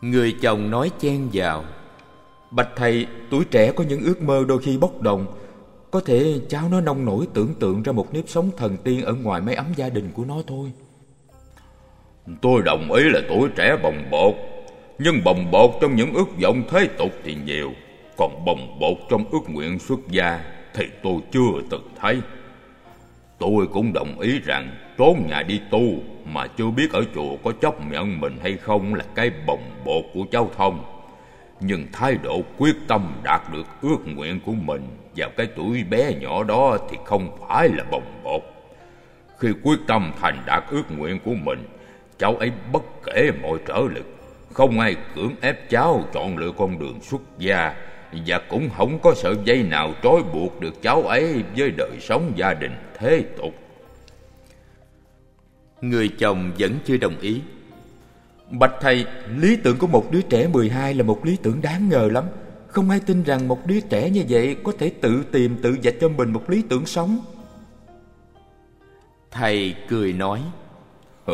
Người chồng nói chen vào Bạch thầy, tuổi trẻ có những ước mơ đôi khi bốc đồng. Có thể cháu nó nông nổi tưởng tượng ra một nếp sống thần tiên ở ngoài mái ấm gia đình của nó thôi. Tôi đồng ý là tuổi trẻ bồng bột Nhưng bồng bột trong những ước vọng thế tục thì nhiều Còn bồng bột trong ước nguyện xuất gia Thì tôi chưa từng thấy. Tôi cũng đồng ý rằng trốn nhà đi tu Mà chưa biết ở chùa có chấp nhận mình hay không Là cái bồng bột của cháu thông nhưng thái độ quyết tâm đạt được ước nguyện của mình vào cái tuổi bé nhỏ đó thì không phải là bồng bột. Khi quyết tâm thành đạt ước nguyện của mình, cháu ấy bất kể mọi trở lực, không ai cưỡng ép cháu chọn lựa con đường xuất gia và cũng không có sợi dây nào trói buộc được cháu ấy với đời sống gia đình thế tục. Người chồng vẫn chưa đồng ý. Bạch thầy, lý tưởng của một đứa trẻ 12 là một lý tưởng đáng ngờ lắm. Không ai tin rằng một đứa trẻ như vậy có thể tự tìm tự dạch cho mình một lý tưởng sống. Thầy cười nói [LAUGHS]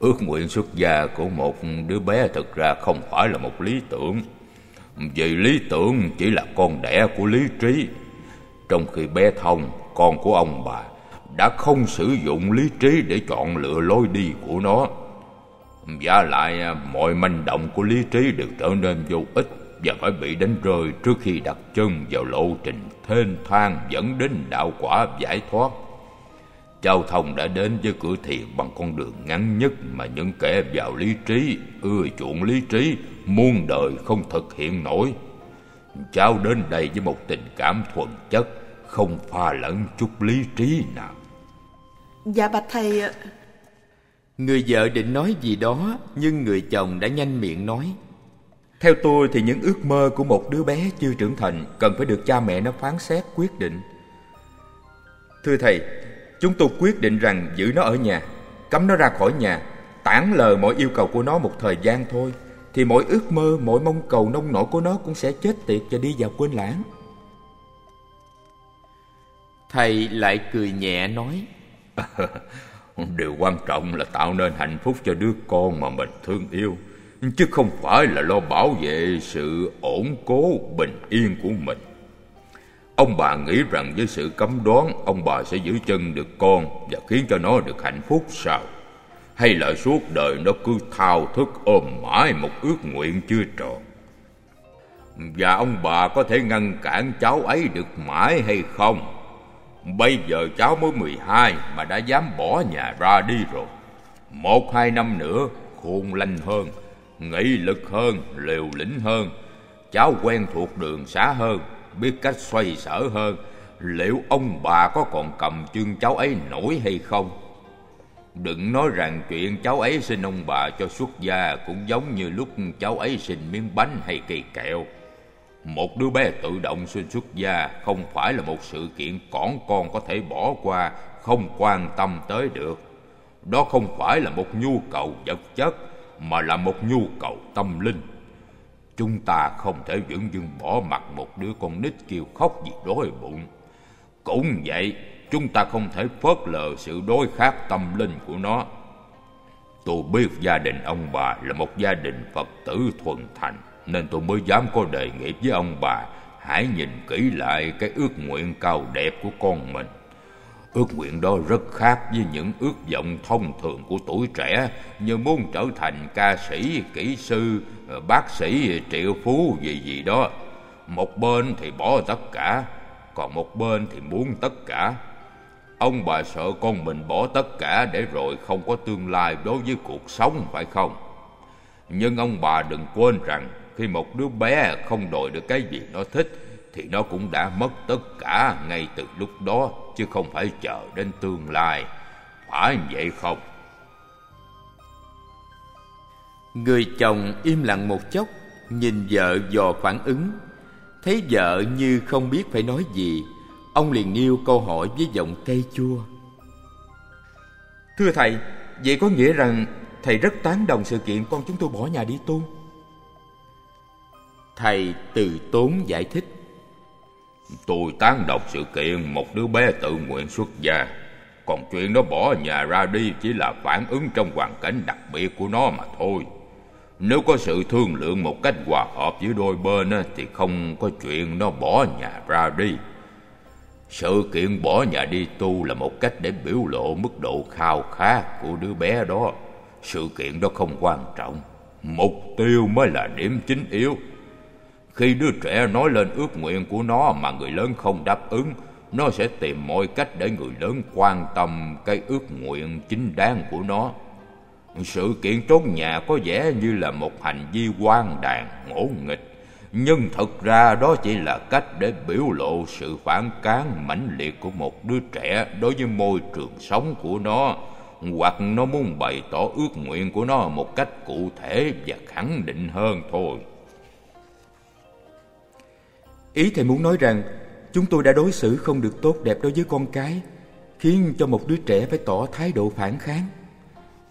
Ước nguyện xuất gia của một đứa bé thực ra không phải là một lý tưởng Vì lý tưởng chỉ là con đẻ của lý trí Trong khi bé thông, con của ông bà Đã không sử dụng lý trí để chọn lựa lối đi của nó và lại à, mọi manh động của lý trí đều trở nên vô ích Và phải bị đánh rơi trước khi đặt chân vào lộ trình thênh thang dẫn đến đạo quả giải thoát Giao thông đã đến với cửa thiền bằng con đường ngắn nhất mà những kẻ vào lý trí, ưa chuộng lý trí, muôn đời không thực hiện nổi. Cháu đến đây với một tình cảm thuần chất, không pha lẫn chút lý trí nào. Dạ bạch thầy... Người vợ định nói gì đó, nhưng người chồng đã nhanh miệng nói. Theo tôi thì những ước mơ của một đứa bé chưa trưởng thành cần phải được cha mẹ nó phán xét quyết định. Thưa thầy, Chúng tôi quyết định rằng giữ nó ở nhà, cấm nó ra khỏi nhà, tản lờ mọi yêu cầu của nó một thời gian thôi, thì mọi ước mơ, mọi mong cầu nông nổi của nó cũng sẽ chết tiệt và đi vào quên lãng. Thầy lại cười nhẹ nói [LAUGHS] Điều quan trọng là tạo nên hạnh phúc cho đứa con mà mình thương yêu. Chứ không phải là lo bảo vệ sự ổn cố, bình yên của mình. Ông bà nghĩ rằng với sự cấm đoán Ông bà sẽ giữ chân được con Và khiến cho nó được hạnh phúc sao? Hay là suốt đời nó cứ thao thức ôm mãi một ước nguyện chưa tròn? Và ông bà có thể ngăn cản cháu ấy được mãi hay không? Bây giờ cháu mới 12 mà đã dám bỏ nhà ra đi rồi. Một hai năm nữa khôn lanh hơn Nghị lực hơn, liều lĩnh hơn. Cháu quen thuộc đường xá hơn biết cách xoay sở hơn. Liệu ông bà có còn cầm chân cháu ấy nổi hay không? Đừng nói rằng chuyện cháu ấy xin ông bà cho xuất gia cũng giống như lúc cháu ấy xin miếng bánh hay cây kẹo một đứa bé tự động xin xuất gia không phải là một sự kiện cỏn con có thể bỏ qua không quan tâm tới được đó không phải là một nhu cầu vật chất mà là một nhu cầu tâm linh Chúng ta không thể dững dưng bỏ mặt một đứa con nít kêu khóc vì đói bụng. Cũng vậy, chúng ta không thể phớt lờ sự đối khác tâm linh của nó. Tôi biết gia đình ông bà là một gia đình Phật tử thuần thành, nên tôi mới dám có đề nghị với ông bà hãy nhìn kỹ lại cái ước nguyện cao đẹp của con mình. Ước nguyện đó rất khác với những ước vọng thông thường của tuổi trẻ như muốn trở thành ca sĩ, kỹ sư, bác sĩ, triệu phú gì gì đó. Một bên thì bỏ tất cả, còn một bên thì muốn tất cả. Ông bà sợ con mình bỏ tất cả để rồi không có tương lai đối với cuộc sống phải không? Nhưng ông bà đừng quên rằng khi một đứa bé không đòi được cái gì nó thích thì nó cũng đã mất tất cả ngay từ lúc đó chứ không phải chờ đến tương lai. Phải vậy không? Người chồng im lặng một chốc, nhìn vợ dò phản ứng. Thấy vợ như không biết phải nói gì, ông liền nêu câu hỏi với giọng cay chua. Thưa thầy, vậy có nghĩa rằng thầy rất tán đồng sự kiện con chúng tôi bỏ nhà đi tu? Thầy từ tốn giải thích. Tôi tán đọc sự kiện một đứa bé tự nguyện xuất gia. Còn chuyện nó bỏ nhà ra đi chỉ là phản ứng trong hoàn cảnh đặc biệt của nó mà thôi. Nếu có sự thương lượng một cách hòa hợp giữa đôi bên Thì không có chuyện nó bỏ nhà ra đi. Sự kiện bỏ nhà đi tu là một cách để biểu lộ mức độ khao khát của đứa bé đó. Sự kiện đó không quan trọng. Mục tiêu mới là điểm chính yếu khi đứa trẻ nói lên ước nguyện của nó mà người lớn không đáp ứng, nó sẽ tìm mọi cách để người lớn quan tâm cái ước nguyện chính đáng của nó. Sự kiện trốn nhà có vẻ như là một hành vi quan đàn ngỗ nghịch nhưng thật ra đó chỉ là cách để biểu lộ sự phản kháng mãnh liệt của một đứa trẻ đối với môi trường sống của nó hoặc nó muốn bày tỏ ước nguyện của nó một cách cụ thể và khẳng định hơn thôi ý thầy muốn nói rằng chúng tôi đã đối xử không được tốt đẹp đối với con cái khiến cho một đứa trẻ phải tỏ thái độ phản kháng.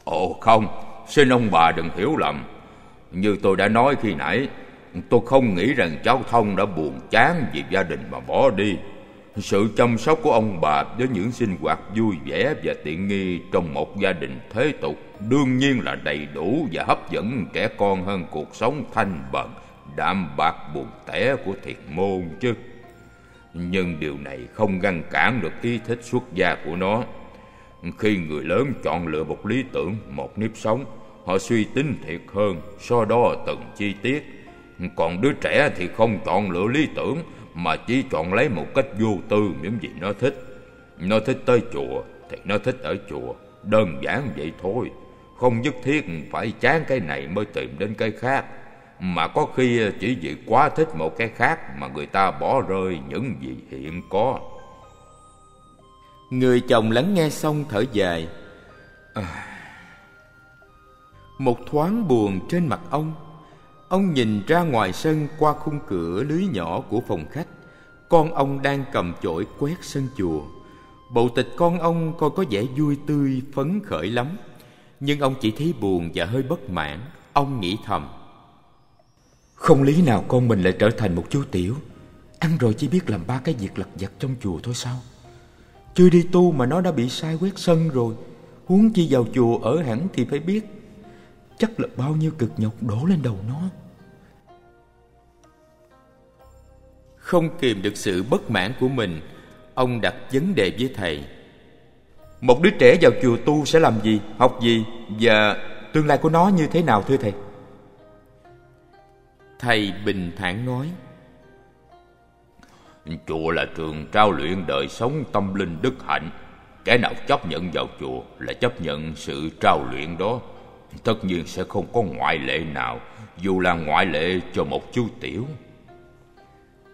Ồ không xin ông bà đừng hiểu lầm. Như tôi đã nói khi nãy Tôi không nghĩ rằng cháu Thông đã buồn chán vì gia đình mà bỏ đi. Sự chăm sóc của ông bà với những sinh hoạt vui vẻ và tiện nghi trong một gia đình thế tục đương nhiên là đầy đủ và hấp dẫn trẻ con hơn cuộc sống thanh bần, đạm bạc buồn tẻ của thiệt môn chứ. Nhưng điều này không ngăn cản được ý thích xuất gia của nó. Khi người lớn chọn lựa một lý tưởng, một nếp sống, họ suy tính thiệt hơn, so đo từng chi tiết, còn đứa trẻ thì không chọn lựa lý tưởng Mà chỉ chọn lấy một cách vô tư những gì nó thích. Nó thích tới chùa thì nó thích ở chùa. Đơn giản vậy thôi. Không nhất thiết phải chán cái này mới tìm đến cái khác. Mà có khi chỉ vì quá thích một cái khác Mà người ta bỏ rơi những gì hiện có. Người chồng lắng nghe xong thở dài. À, Một thoáng buồn trên mặt ông Ông nhìn ra ngoài sân qua khung cửa lưới nhỏ của phòng khách. Con ông đang cầm chổi quét sân chùa. Bộ tịch con ông coi có vẻ vui tươi, phấn khởi lắm. Nhưng ông chỉ thấy buồn và hơi bất mãn. Ông nghĩ thầm không lý nào con mình lại trở thành một chú tiểu. Ăn rồi chỉ biết làm ba cái việc lặt vặt trong chùa thôi sao? Chưa đi tu mà nó đã bị sai quét sân rồi. Huống chi vào chùa ở hẳn thì phải biết Chắc là bao nhiêu cực nhọc đổ lên đầu nó. Không kìm được sự bất mãn của mình Ông đặt vấn đề với thầy. Một đứa trẻ vào chùa tu sẽ làm gì, học gì Và tương lai của nó như thế nào thưa thầy? Thầy bình thản nói Chùa là trường trao luyện đời sống tâm linh đức hạnh. Kẻ nào chấp nhận vào chùa là chấp nhận sự trao luyện đó. Tất nhiên sẽ không có ngoại lệ nào Dù là ngoại lệ cho một chú tiểu.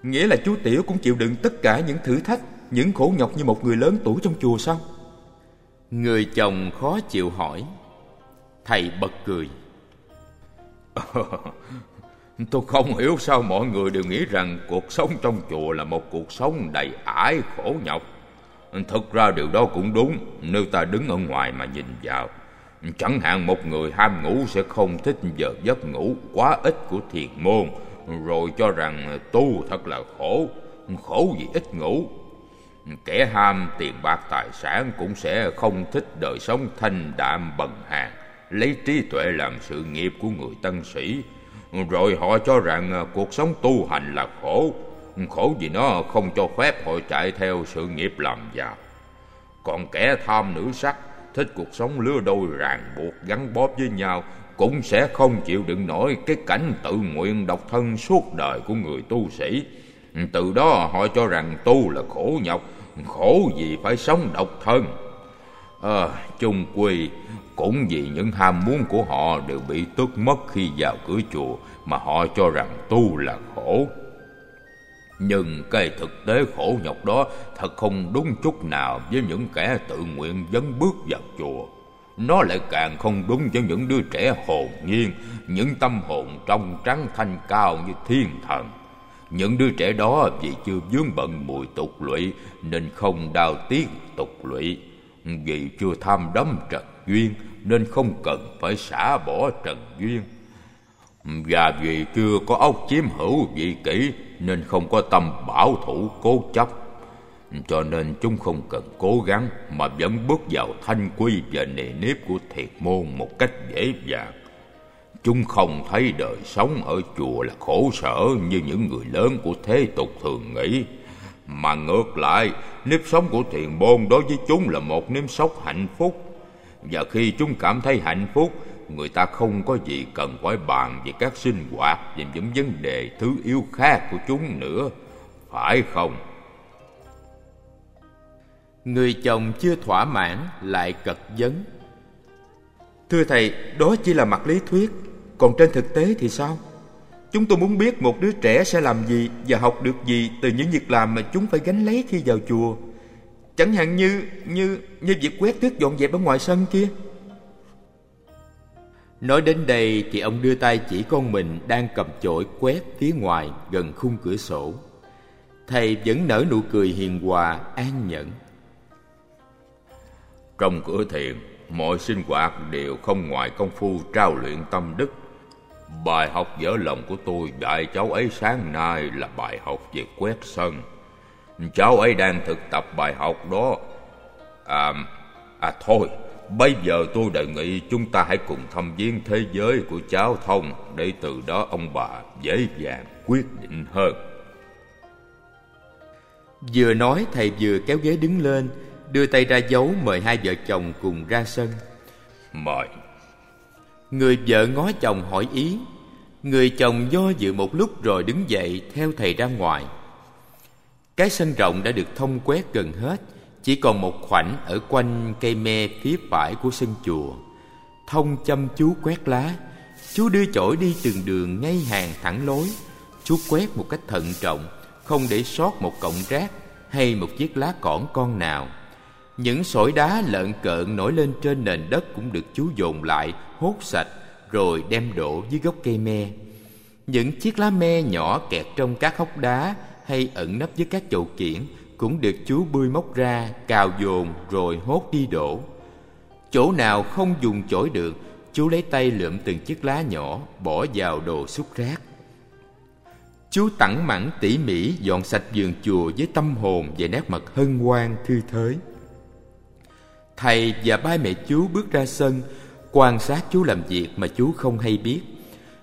Nghĩa là chú Tiểu cũng chịu đựng tất cả những thử thách Những khổ nhọc như một người lớn tuổi trong chùa sao? Người chồng khó chịu hỏi. Thầy bật cười. [LAUGHS] Tôi không hiểu sao mọi người đều nghĩ rằng cuộc sống trong chùa là một cuộc sống đầy ải khổ nhọc. Thực ra điều đó cũng đúng, nếu ta đứng ở ngoài mà nhìn vào. Chẳng hạn một người ham ngủ sẽ không thích giờ giấc ngủ quá ít của thiền môn, rồi cho rằng tu thật là khổ khổ vì ít ngủ kẻ ham tiền bạc tài sản cũng sẽ không thích đời sống thanh đạm bần hàn, lấy trí tuệ làm sự nghiệp của người tân sĩ rồi họ cho rằng à, cuộc sống tu hành là khổ khổ vì nó không cho phép họ chạy theo sự nghiệp làm giàu còn kẻ tham nữ sắc thích cuộc sống lứa đôi ràng buộc gắn bó với nhau cũng sẽ không chịu đựng nổi cái cảnh tự nguyện độc thân suốt đời của người tu sĩ. Từ đó họ cho rằng tu là khổ nhọc, khổ vì phải sống độc thân. À, chung quy cũng vì những ham muốn của họ đều bị tước mất khi vào cửa chùa mà họ cho rằng tu là khổ. Nhưng cái thực tế khổ nhọc đó thật không đúng chút nào với những kẻ tự nguyện dấn bước vào chùa nó lại càng không đúng cho những đứa trẻ hồn nhiên, những tâm hồn trong trắng thanh cao như thiên thần những đứa trẻ đó vì chưa vướng bận mùi tục lụy nên không đau tiếc tục lụy, vì chưa tham đắm trần duyên nên không cần phải xả bỏ trần duyên và vì chưa có óc chiếm hữu vị kỷ nên không có tâm bảo thủ cố chấp cho nên chúng không cần cố gắng mà vẫn bước vào thanh quy và nề nếp của thiệt môn một cách dễ dàng. Chúng không thấy đời sống ở chùa là khổ sở như những người lớn của thế tục thường nghĩ. Mà ngược lại, nếp sống của thiền môn đối với chúng là một nếp sống hạnh phúc. Và khi chúng cảm thấy hạnh phúc, người ta không có gì cần phải bàn về các sinh hoạt và những vấn đề thứ yếu khác của chúng nữa. Phải không? Người chồng chưa thỏa mãn lại cật vấn Thưa thầy, đó chỉ là mặt lý thuyết, còn trên thực tế thì sao? Chúng tôi muốn biết một đứa trẻ sẽ làm gì và học được gì từ những việc làm mà chúng phải gánh lấy khi vào chùa. Chẳng hạn như như như việc quét tước dọn dẹp ở ngoài sân kia. Nói đến đây thì ông đưa tay chỉ con mình đang cầm chổi quét phía ngoài gần khung cửa sổ. Thầy vẫn nở nụ cười hiền hòa, an nhẫn. Trong cửa thiền, mọi sinh hoạt đều không ngoài công phu trao luyện tâm đức. Bài học dở lòng của tôi dạy cháu ấy sáng nay là bài học về quét sân. Cháu ấy đang thực tập bài học đó. À, à thôi, bây giờ tôi đề nghị chúng ta hãy cùng thăm viếng thế giới của cháu thông để từ đó ông bà dễ dàng quyết định hơn. Vừa nói thầy vừa kéo ghế đứng lên Đưa tay ra dấu mời hai vợ chồng cùng ra sân Mời Người vợ ngó chồng hỏi ý Người chồng do dự một lúc rồi đứng dậy theo thầy ra ngoài cái sân rộng đã được thông quét gần hết. Chỉ còn một khoảnh ở quanh cây me phía phải của sân chùa. Thông chăm chú quét lá. Chú đưa chổi đi từng đường ngay hàng thẳng lối. Chú quét một cách thận trọng Không để sót một cọng rác Hay một chiếc lá cỏn con nào. Những sỏi đá lợn cợn nổi lên trên nền đất cũng được chú dồn lại, hốt sạch, rồi đem đổ dưới gốc cây me. Những chiếc lá me nhỏ kẹt trong các hốc đá hay ẩn nấp dưới các chậu kiển cũng được chú bươi móc ra, cào dồn rồi hốt đi đổ. Chỗ nào không dùng chổi được, chú lấy tay lượm từng chiếc lá nhỏ bỏ vào đồ xúc rác. Chú tẳng mẳng tỉ mỉ dọn sạch vườn chùa với tâm hồn và nét mặt hân hoan thư thới. Thầy và ba mẹ chú bước ra sân Quan sát chú làm việc mà chú không hay biết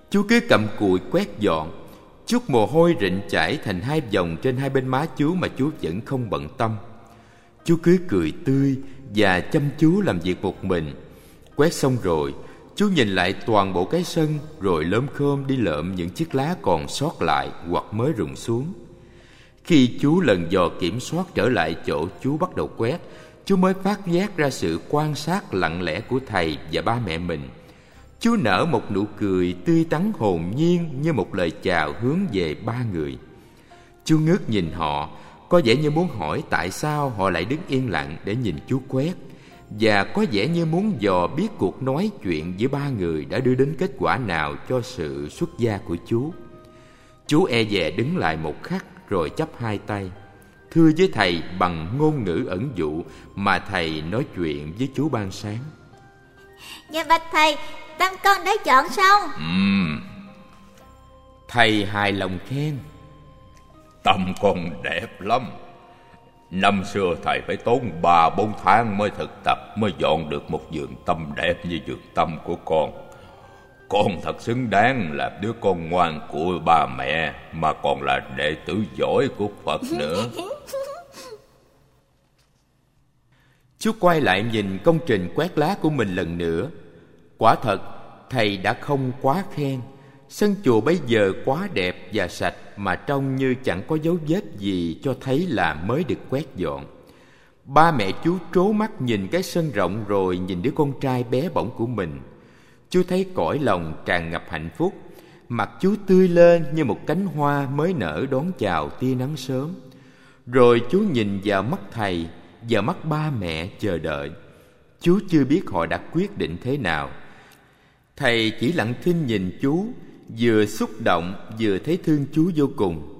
Chú cứ cầm cùi quét dọn Chút mồ hôi rịn chảy thành hai vòng trên hai bên má chú mà chú vẫn không bận tâm. Chú cứ cười tươi và chăm chú làm việc một mình. Quét xong rồi Chú nhìn lại toàn bộ cái sân Rồi lơm khơm đi lợm những chiếc lá còn sót lại hoặc mới rụng xuống. Khi chú lần dò kiểm soát trở lại chỗ chú bắt đầu quét chú mới phát giác ra sự quan sát lặng lẽ của thầy và ba mẹ mình chú nở một nụ cười tươi tắn hồn nhiên như một lời chào hướng về ba người. Chú ngước nhìn họ có vẻ như muốn hỏi tại sao họ lại đứng yên lặng để nhìn chú quét và có vẻ như muốn dò biết cuộc nói chuyện giữa ba người đã đưa đến kết quả nào cho sự xuất gia của chú chú e dè đứng lại một khắc rồi chắp hai tay. Thưa với thầy bằng ngôn ngữ ẩn dụ mà thầy nói chuyện với chú ban sáng. Dạ bạch thầy, tâm con đã chọn xong. Uhm. Thầy hài lòng khen. Tâm con đẹp lắm. Năm xưa thầy phải tốn ba bốn tháng mới thực tập mới dọn được một vườn tâm đẹp như vườn tâm của con. Con thật xứng đáng là đứa con ngoan của ba mẹ Mà còn là đệ tử giỏi của Phật [LAUGHS] nữa Chú quay lại nhìn công trình quét lá của mình lần nữa Quả thật, thầy đã không quá khen. Sân chùa bây giờ quá đẹp và sạch Mà trông như chẳng có dấu vết gì cho thấy là mới được quét dọn. Ba mẹ chú trố mắt nhìn cái sân rộng rồi nhìn đứa con trai bé bỏng của mình. Chú thấy cõi lòng tràn ngập hạnh phúc. Mặt chú tươi lên như một cánh hoa mới nở đón chào tia nắng sớm. Rồi chú nhìn vào mắt thầy và mắt ba mẹ chờ đợi. Chú chưa biết họ đã quyết định thế nào thầy chỉ lặng thinh nhìn chú, vừa xúc động vừa thấy thương chú vô cùng.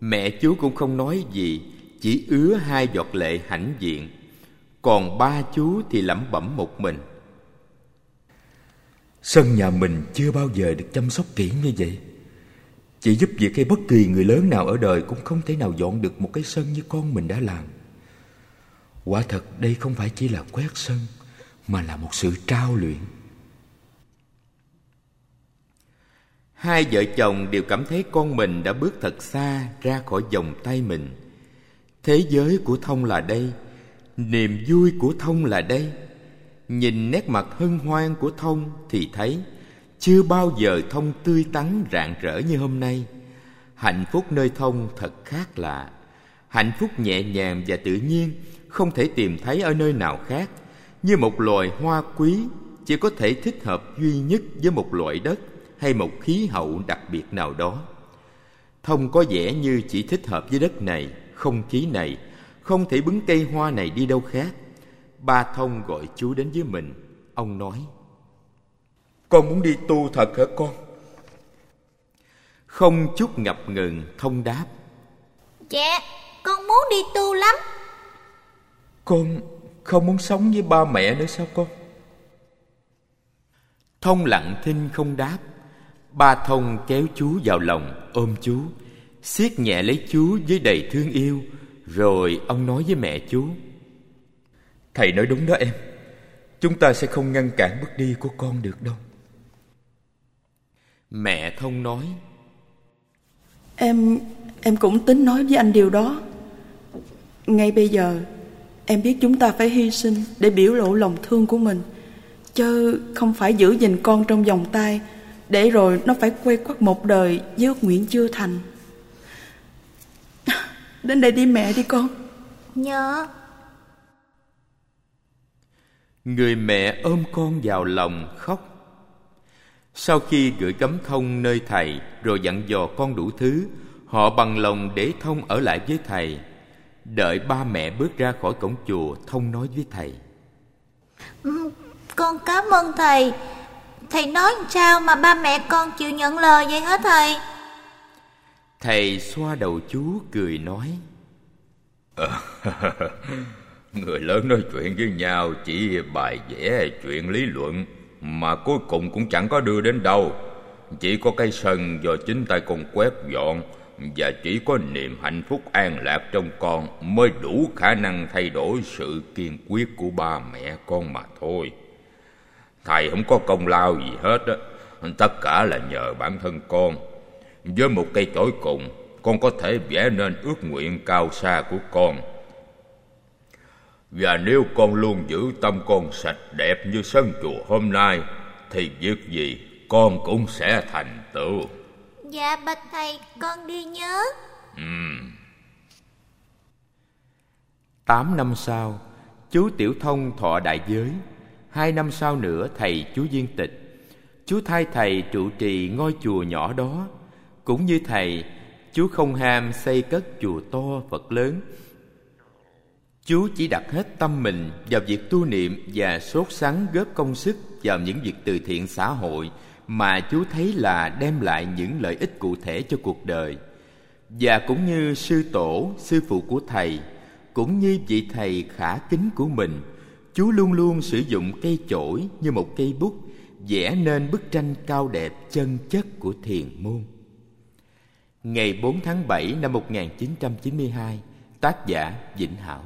Mẹ chú cũng không nói gì, chỉ ứa hai giọt lệ hãnh diện. Còn ba chú thì lẩm bẩm một mình. Sân nhà mình chưa bao giờ được chăm sóc kỹ như vậy. Chỉ giúp việc hay bất kỳ người lớn nào ở đời Cũng không thể nào dọn được một cái sân như con mình đã làm. Quả thật đây không phải chỉ là quét sân, Mà là một sự trao luyện. Hai vợ chồng đều cảm thấy con mình đã bước thật xa ra khỏi vòng tay mình. Thế giới của Thông là đây, Niềm vui của Thông là đây. Nhìn nét mặt hân hoan của Thông thì thấy, Chưa bao giờ Thông tươi tắn rạng rỡ như hôm nay. Hạnh phúc nơi Thông thật khác lạ. Hạnh phúc nhẹ nhàng và tự nhiên, Không thể tìm thấy ở nơi nào khác. Như một loài hoa quý, chỉ có thể thích hợp duy nhất với một loại đất hay một khí hậu đặc biệt nào đó. Thông có vẻ như chỉ thích hợp với đất này không khí này không thể bứng cây hoa này đi đâu khác. Ba thông gọi chú đến với mình ông nói. Con muốn đi tu thật hả con? Không chút ngập ngừng thông đáp. Dạ con muốn đi tu lắm. Con không muốn sống với ba mẹ nữa sao con? Thông lặng thinh không đáp ba thông kéo chú vào lòng, ôm chú siết nhẹ lấy chú với đầy thương yêu, rồi ông nói với mẹ chú thầy nói đúng đó em. Chúng ta sẽ không ngăn cản bước đi của con được đâu. Mẹ thông nói, Em em cũng tính nói với anh điều đó. Ngay bây giờ, Em biết chúng ta phải hy sinh Để biểu lộ lòng thương của mình, Chứ không phải giữ gìn con trong vòng tay để rồi nó phải quay quắt một đời Với ước nguyện chưa thành. Đến đây đi mẹ đi con. Nhớ. Người mẹ ôm con vào lòng khóc. Sau khi gửi cấm thông nơi thầy Rồi dặn dò con đủ thứ Họ bằng lòng để Thông ở lại với thầy. Đợi ba mẹ bước ra khỏi cổng chùa Thông nói với thầy. Ừ, Con cảm ơn thầy Thầy nói sao mà ba mẹ con chịu nhận lời vậy hả thầy? Thầy xoa đầu chú cười nói. [LAUGHS] Người lớn nói chuyện với nhau chỉ bài vẽ chuyện lý luận Mà cuối cùng cũng chẳng có đưa đến đâu. Chỉ có cái sân do chính tay con quét dọn Và chỉ có niềm hạnh phúc an lạc trong con Mới đủ khả năng thay đổi sự kiên quyết của ba mẹ con mà thôi Thầy không có công lao gì hết á. Tất cả là nhờ bản thân con. Với một cây chổi cùng Con có thể vẽ nên ước nguyện cao xa của con. Và nếu con luôn giữ tâm con sạch đẹp như sân chùa hôm nay Thì việc gì con cũng sẽ thành tựu. Dạ bạch thầy con ghi nhớ. Ừ Tám năm sau Chú Tiểu Thông thọ đại giới Hai năm sau nữa thầy chú viên tịch Chú thay thầy trụ trì ngôi chùa nhỏ đó Cũng như thầy Chú không ham xây cất chùa to Phật lớn Chú chỉ đặt hết tâm mình vào việc tu niệm và sốt sắng góp công sức vào những việc từ thiện xã hội mà chú thấy là đem lại những lợi ích cụ thể cho cuộc đời. Và cũng như sư tổ, sư phụ của thầy, cũng như vị thầy khả kính của mình, chú luôn luôn sử dụng cây chổi như một cây bút vẽ nên bức tranh cao đẹp chân chất của thiền môn. Ngày 4 tháng 7 năm 1992, tác giả Vĩnh Hảo